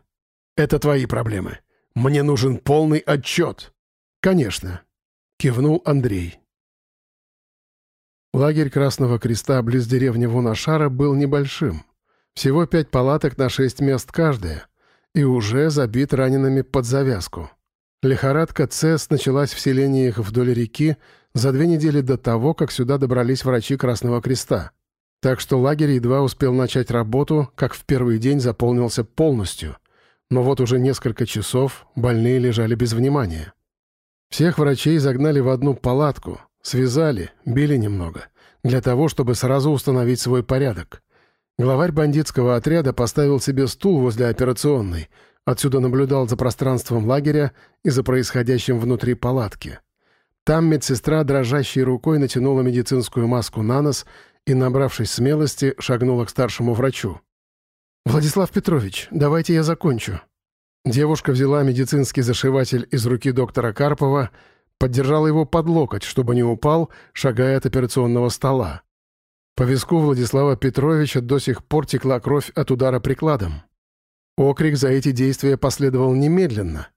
Это твои проблемы. Мне нужен полный отчет». «Конечно», — кивнул Андрей. Лагерь Красного Креста близ деревни Вунашара был небольшим. Всего пять палаток на шесть мест каждая — и уже забит ранеными под завязку. Лихорадка ЦЕС началась в селении их вдоль реки за две недели до того, как сюда добрались врачи Красного Креста. Так что лагерь едва успел начать работу, как в первый день заполнился полностью. Но вот уже несколько часов больные лежали без внимания. Всех врачей загнали в одну палатку, связали, били немного, для того, чтобы сразу установить свой порядок. Главарь бандитского отряда поставил себе стул возле операционной, отсюда наблюдал за пространством лагеря и за происходящим внутри палатки. Там медсестра дрожащей рукой натянула медицинскую маску на нос и, набравшись смелости, шагнула к старшему врачу. «Владислав Петрович, давайте я закончу». Девушка взяла медицинский зашиватель из руки доктора Карпова, поддержала его под локоть, чтобы не упал, шагая от операционного стола. По виску Владислава Петровича до сих пор текла кровь от удара прикладом. Окрик за эти действия последовал немедленно.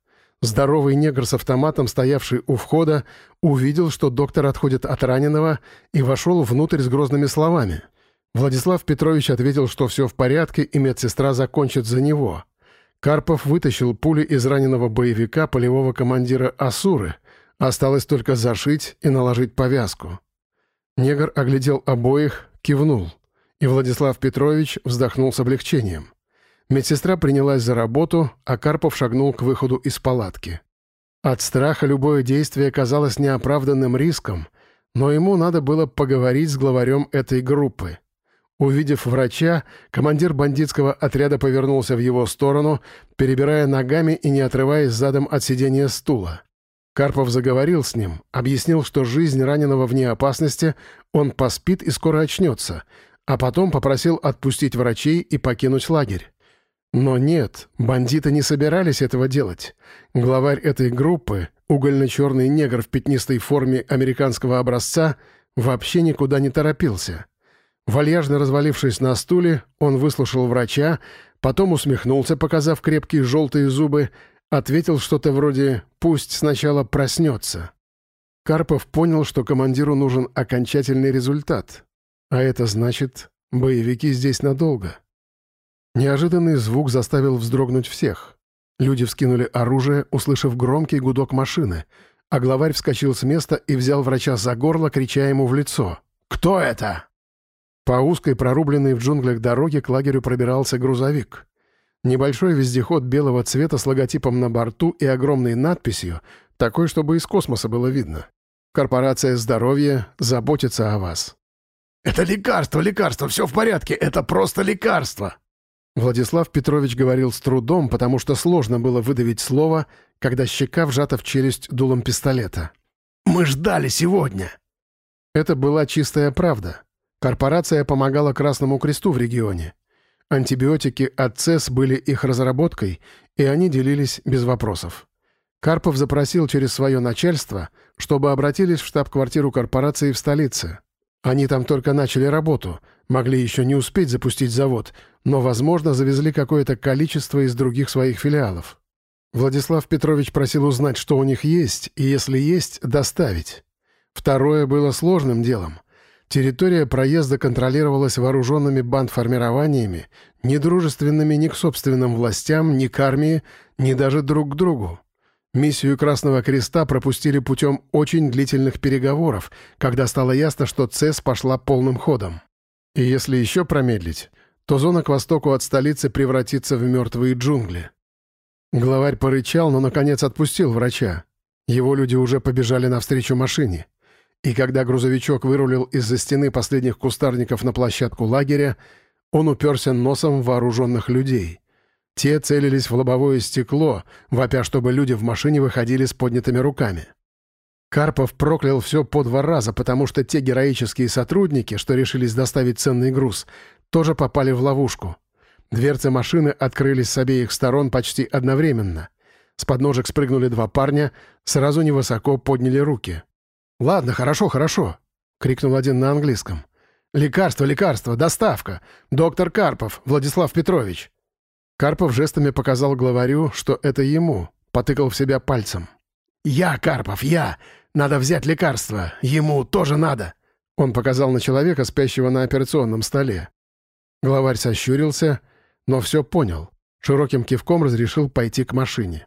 Здоровый негр с автоматом, стоявший у входа, увидел, что доктор отходит от раненого и вошел внутрь с грозными словами. Владислав Петрович ответил, что все в порядке и медсестра закончит за него. Карпов вытащил пули из раненого боевика полевого командира «Асуры», Осталось только зашить и наложить повязку. Негр оглядел обоих, кивнул, и Владислав Петрович вздохнул с облегчением. Медсестра принялась за работу, а Карпов шагнул к выходу из палатки. От страха любое действие казалось неоправданным риском, но ему надо было поговорить с главарем этой группы. Увидев врача, командир бандитского отряда повернулся в его сторону, перебирая ногами и не отрываясь задом от сидения стула. Карпов заговорил с ним, объяснил, что жизнь раненого вне опасности, он поспит и скоро очнется, а потом попросил отпустить врачей и покинуть лагерь. Но нет, бандиты не собирались этого делать. Главарь этой группы, угольно-черный негр в пятнистой форме американского образца, вообще никуда не торопился. Вальяжно развалившись на стуле, он выслушал врача, потом усмехнулся, показав крепкие желтые зубы, Ответил что-то вроде «пусть сначала проснется». Карпов понял, что командиру нужен окончательный результат. А это значит, боевики здесь надолго. Неожиданный звук заставил вздрогнуть всех. Люди вскинули оружие, услышав громкий гудок машины, а главарь вскочил с места и взял врача за горло, крича ему в лицо. «Кто это?» По узкой, прорубленной в джунглях дороге к лагерю пробирался грузовик. Небольшой вездеход белого цвета с логотипом на борту и огромной надписью, такой, чтобы из космоса было видно. Корпорация здоровья заботится о вас. «Это лекарство, лекарство, все в порядке, это просто лекарство!» Владислав Петрович говорил с трудом, потому что сложно было выдавить слово, когда щека вжата в челюсть дулом пистолета. «Мы ждали сегодня!» Это была чистая правда. Корпорация помогала Красному Кресту в регионе. Антибиотики от ЦЕС были их разработкой, и они делились без вопросов. Карпов запросил через свое начальство, чтобы обратились в штаб-квартиру корпорации в столице. Они там только начали работу, могли еще не успеть запустить завод, но, возможно, завезли какое-то количество из других своих филиалов. Владислав Петрович просил узнать, что у них есть, и, если есть, доставить. Второе было сложным делом — Территория проезда контролировалась вооруженными бандформированиями, недружественными ни к собственным властям, ни к армии, ни даже друг к другу. Миссию Красного Креста пропустили путем очень длительных переговоров, когда стало ясно, что ЦЕС пошла полным ходом. И если еще промедлить, то зона к востоку от столицы превратится в мертвые джунгли. Главарь порычал, но, наконец, отпустил врача. Его люди уже побежали навстречу машине. И когда грузовичок вырулил из-за стены последних кустарников на площадку лагеря, он уперся носом вооруженных людей. Те целились в лобовое стекло, вопя, чтобы люди в машине выходили с поднятыми руками. Карпов проклял все по два раза, потому что те героические сотрудники, что решились доставить ценный груз, тоже попали в ловушку. Дверцы машины открылись с обеих сторон почти одновременно. С подножек спрыгнули два парня, сразу невысоко подняли руки. «Ладно, хорошо, хорошо», — крикнул один на английском. «Лекарство, лекарство, доставка! Доктор Карпов, Владислав Петрович!» Карпов жестами показал главарю, что это ему, потыкал в себя пальцем. «Я, Карпов, я! Надо взять лекарство! Ему тоже надо!» Он показал на человека, спящего на операционном столе. Главарь сощурился, но все понял. Широким кивком разрешил пойти к машине.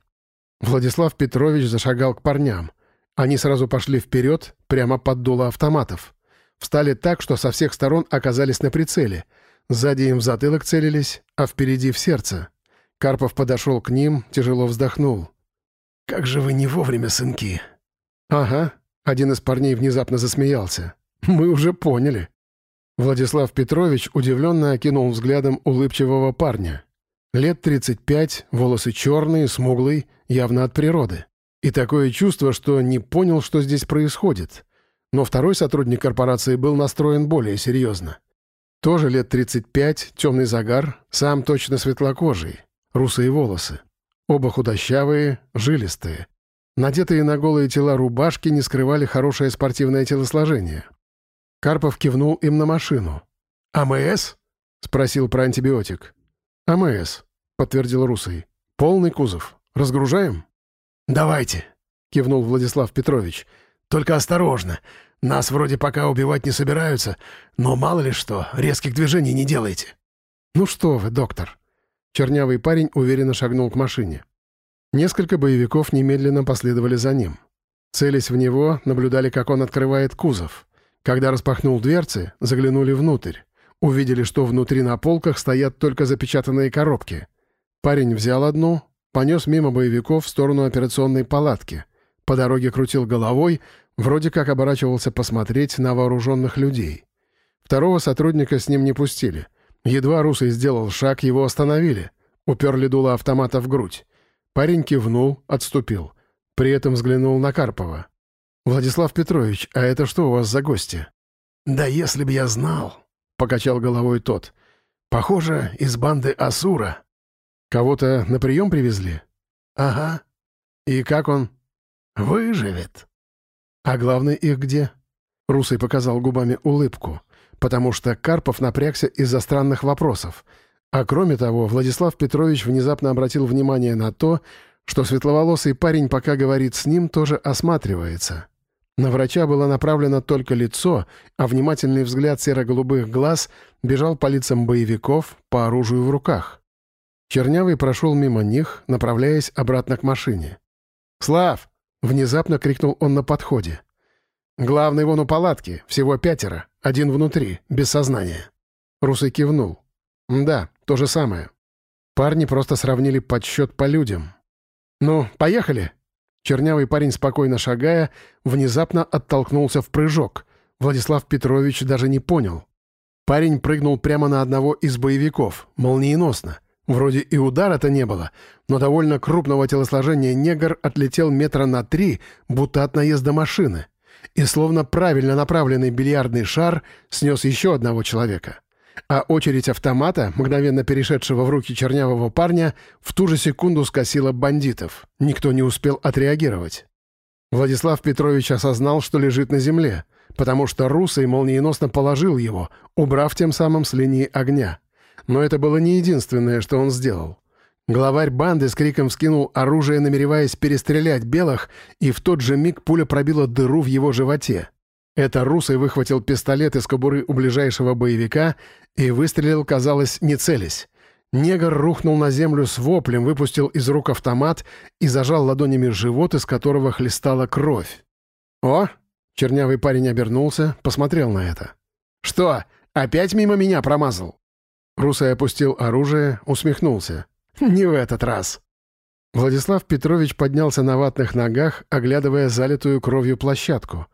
Владислав Петрович зашагал к парням. Они сразу пошли вперед, прямо под дуло автоматов. Встали так, что со всех сторон оказались на прицеле. Сзади им в затылок целились, а впереди в сердце. Карпов подошел к ним, тяжело вздохнул. «Как же вы не вовремя, сынки!» «Ага», — один из парней внезапно засмеялся. «Мы уже поняли». Владислав Петрович удивленно окинул взглядом улыбчивого парня. Лет 35, волосы черные, смуглый, явно от природы. И такое чувство, что не понял, что здесь происходит. Но второй сотрудник корпорации был настроен более серьезно. Тоже лет 35, темный загар, сам точно светлокожий, русые волосы. Оба худощавые, жилистые. Надетые на голые тела рубашки не скрывали хорошее спортивное телосложение. Карпов кивнул им на машину. «АМС?» — спросил про антибиотик. «АМС», — подтвердил Русый. «Полный кузов. Разгружаем?» «Давайте», — кивнул Владислав Петрович. «Только осторожно. Нас вроде пока убивать не собираются, но мало ли что, резких движений не делайте». «Ну что вы, доктор». Чернявый парень уверенно шагнул к машине. Несколько боевиков немедленно последовали за ним. Целясь в него, наблюдали, как он открывает кузов. Когда распахнул дверцы, заглянули внутрь. Увидели, что внутри на полках стоят только запечатанные коробки. Парень взял одну, понес мимо боевиков в сторону операционной палатки. По дороге крутил головой, вроде как оборачивался посмотреть на вооруженных людей. Второго сотрудника с ним не пустили. Едва Русый сделал шаг, его остановили. Уперли дуло автомата в грудь. Парень кивнул, отступил. При этом взглянул на Карпова. «Владислав Петрович, а это что у вас за гости?» «Да если б я знал», — покачал головой тот. «Похоже, из банды Асура». «Кого-то на прием привезли?» «Ага». «И как он?» «Выживет». «А главный их где?» Русый показал губами улыбку, потому что Карпов напрягся из-за странных вопросов — а кроме того, Владислав Петрович внезапно обратил внимание на то, что светловолосый парень, пока говорит с ним, тоже осматривается. На врача было направлено только лицо, а внимательный взгляд серо-голубых глаз бежал по лицам боевиков, по оружию в руках. Чернявый прошел мимо них, направляясь обратно к машине. «Слав!» — внезапно крикнул он на подходе. «Главный вон у палатки, всего пятеро, один внутри, без сознания». Русый кивнул. «Да, то же самое. Парни просто сравнили подсчет по людям. «Ну, поехали!» Чернявый парень, спокойно шагая, внезапно оттолкнулся в прыжок. Владислав Петрович даже не понял. Парень прыгнул прямо на одного из боевиков, молниеносно. Вроде и удара-то не было, но довольно крупного телосложения негр отлетел метра на три, будто от наезда машины. И словно правильно направленный бильярдный шар снес еще одного человека а очередь автомата, мгновенно перешедшего в руки чернявого парня, в ту же секунду скосила бандитов. Никто не успел отреагировать. Владислав Петрович осознал, что лежит на земле, потому что Русый молниеносно положил его, убрав тем самым с линии огня. Но это было не единственное, что он сделал. Главарь банды с криком скинул оружие, намереваясь перестрелять белых, и в тот же миг пуля пробила дыру в его животе. Это Русый выхватил пистолет из кобуры у ближайшего боевика и выстрелил, казалось, не целясь. Негр рухнул на землю с воплем, выпустил из рук автомат и зажал ладонями живот, из которого хлестала кровь. «О!» — чернявый парень обернулся, посмотрел на это. «Что, опять мимо меня промазал?» Русый опустил оружие, усмехнулся. «Не в этот раз». Владислав Петрович поднялся на ватных ногах, оглядывая залитую кровью площадку.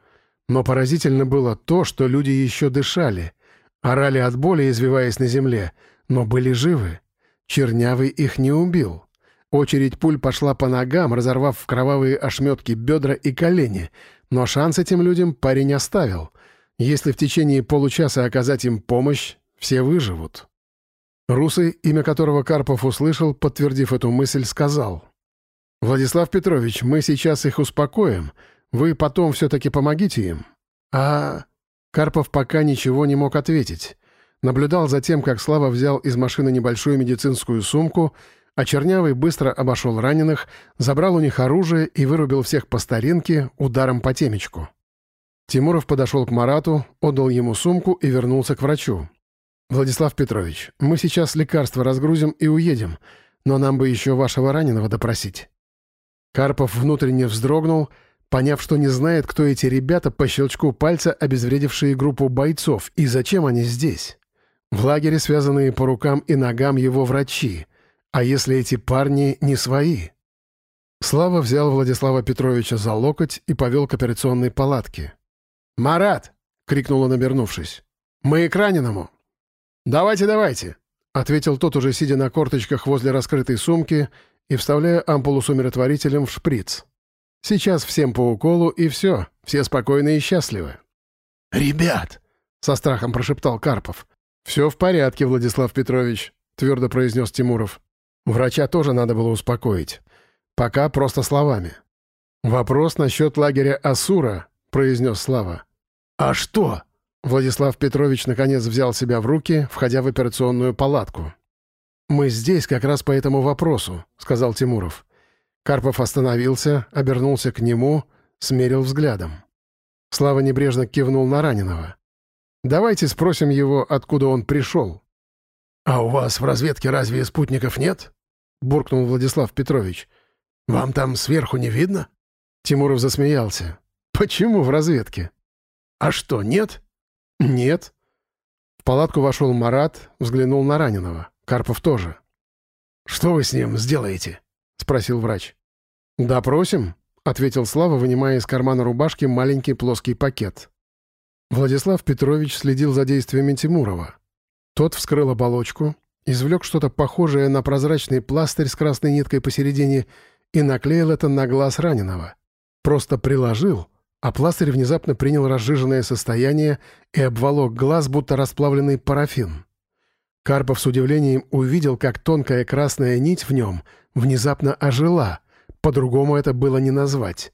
Но поразительно было то, что люди еще дышали. Орали от боли, извиваясь на земле, но были живы. Чернявый их не убил. Очередь пуль пошла по ногам, разорвав в кровавые ошметки бедра и колени, но шанс этим людям парень оставил. Если в течение получаса оказать им помощь, все выживут. Русый, имя которого Карпов услышал, подтвердив эту мысль, сказал. «Владислав Петрович, мы сейчас их успокоим, вы потом все-таки помогите им». «А...» Карпов пока ничего не мог ответить. Наблюдал за тем, как Слава взял из машины небольшую медицинскую сумку, а Чернявый быстро обошел раненых, забрал у них оружие и вырубил всех по старинке ударом по темечку. Тимуров подошел к Марату, отдал ему сумку и вернулся к врачу. «Владислав Петрович, мы сейчас лекарства разгрузим и уедем, но нам бы еще вашего раненого допросить». Карпов внутренне вздрогнул — поняв, что не знает, кто эти ребята, по щелчку пальца обезвредившие группу бойцов и зачем они здесь. В лагере связанные по рукам и ногам его врачи. А если эти парни не свои? Слава взял Владислава Петровича за локоть и повел к операционной палатке. «Марат!» — крикнул он, обернувшись. «Мы к раненому!» «Давайте, давайте!» — ответил тот, уже сидя на корточках возле раскрытой сумки и вставляя ампулу с умиротворителем в шприц. Сейчас всем по уколу, и все, все спокойны и счастливы». «Ребят!» — со страхом прошептал Карпов. «Все в порядке, Владислав Петрович», — твердо произнес Тимуров. Врача тоже надо было успокоить. Пока просто словами. «Вопрос насчет лагеря Асура», — произнес Слава. «А что?» Владислав Петрович наконец взял себя в руки, входя в операционную палатку. «Мы здесь как раз по этому вопросу», — сказал Тимуров. Карпов остановился, обернулся к нему, смерил взглядом. Слава небрежно кивнул на раненого. «Давайте спросим его, откуда он пришел». «А у вас в разведке разве спутников нет?» — буркнул Владислав Петрович. «Вам там сверху не видно?» Тимуров засмеялся. «Почему в разведке?» «А что, нет?» «Нет». В палатку вошел Марат, взглянул на раненого. Карпов тоже. «Что вы с ним сделаете?» — спросил врач. «Допросим», — ответил Слава, вынимая из кармана рубашки маленький плоский пакет. Владислав Петрович следил за действиями Тимурова. Тот вскрыл оболочку, извлек что-то похожее на прозрачный пластырь с красной ниткой посередине и наклеил это на глаз раненого. Просто приложил, а пластырь внезапно принял разжиженное состояние и обволок глаз, будто расплавленный парафин. Карпов с удивлением увидел, как тонкая красная нить в нем внезапно ожила. По-другому это было не назвать.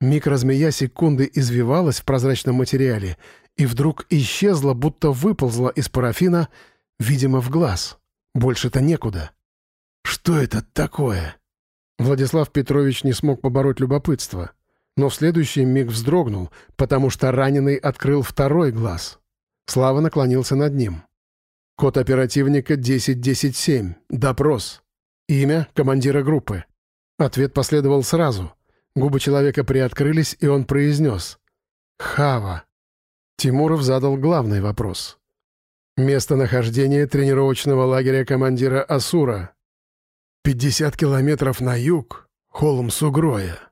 Микрозмея секунды извивалась в прозрачном материале и вдруг исчезла, будто выползла из парафина, видимо, в глаз. Больше-то некуда. «Что это такое?» Владислав Петрович не смог побороть любопытство, но в следующий миг вздрогнул, потому что раненый открыл второй глаз. Слава наклонился над ним. Код оперативника 10107. Допрос. Имя командира группы. Ответ последовал сразу. Губы человека приоткрылись, и он произнес. «Хава». Тимуров задал главный вопрос. Местонахождение тренировочного лагеря командира Асура. 50 километров на юг, холм Сугроя.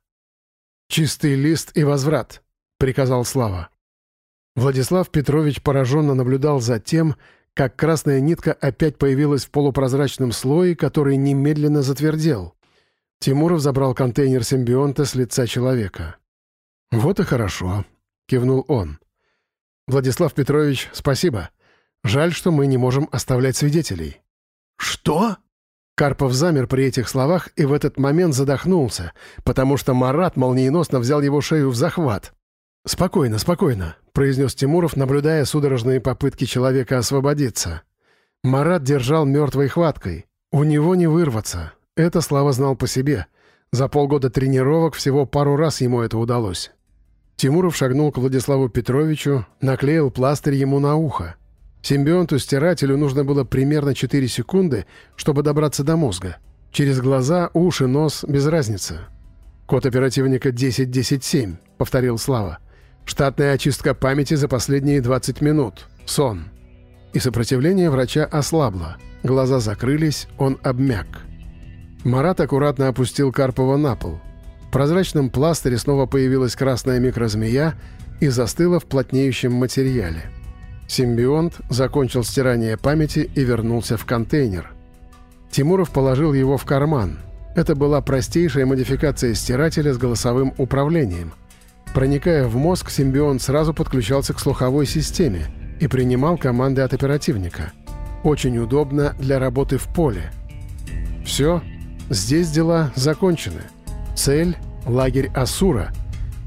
«Чистый лист и возврат», — приказал Слава. Владислав Петрович пораженно наблюдал за тем, как красная нитка опять появилась в полупрозрачном слое, который немедленно затвердел. Тимуров забрал контейнер симбионта с лица человека. «Вот и хорошо», — кивнул он. «Владислав Петрович, спасибо. Жаль, что мы не можем оставлять свидетелей». «Что?» Карпов замер при этих словах и в этот момент задохнулся, потому что Марат молниеносно взял его шею в захват. «Спокойно, спокойно», — произнес Тимуров, наблюдая судорожные попытки человека освободиться. Марат держал мертвой хваткой. У него не вырваться. Это Слава знал по себе. За полгода тренировок всего пару раз ему это удалось. Тимуров шагнул к Владиславу Петровичу, наклеил пластырь ему на ухо. Симбионту-стирателю нужно было примерно 4 секунды, чтобы добраться до мозга. Через глаза, уши, нос — без разницы. «Код оперативника 10107», — повторил Слава. Штатная очистка памяти за последние 20 минут. Сон. И сопротивление врача ослабло. Глаза закрылись, он обмяк. Марат аккуратно опустил Карпова на пол. В прозрачном пластыре снова появилась красная микрозмея и застыла в плотнеющем материале. Симбионт закончил стирание памяти и вернулся в контейнер. Тимуров положил его в карман. Это была простейшая модификация стирателя с голосовым управлением – Проникая в мозг, симбион сразу подключался к слуховой системе и принимал команды от оперативника. Очень удобно для работы в поле. Все, здесь дела закончены. Цель — лагерь Асура.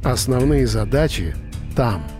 Основные задачи — там —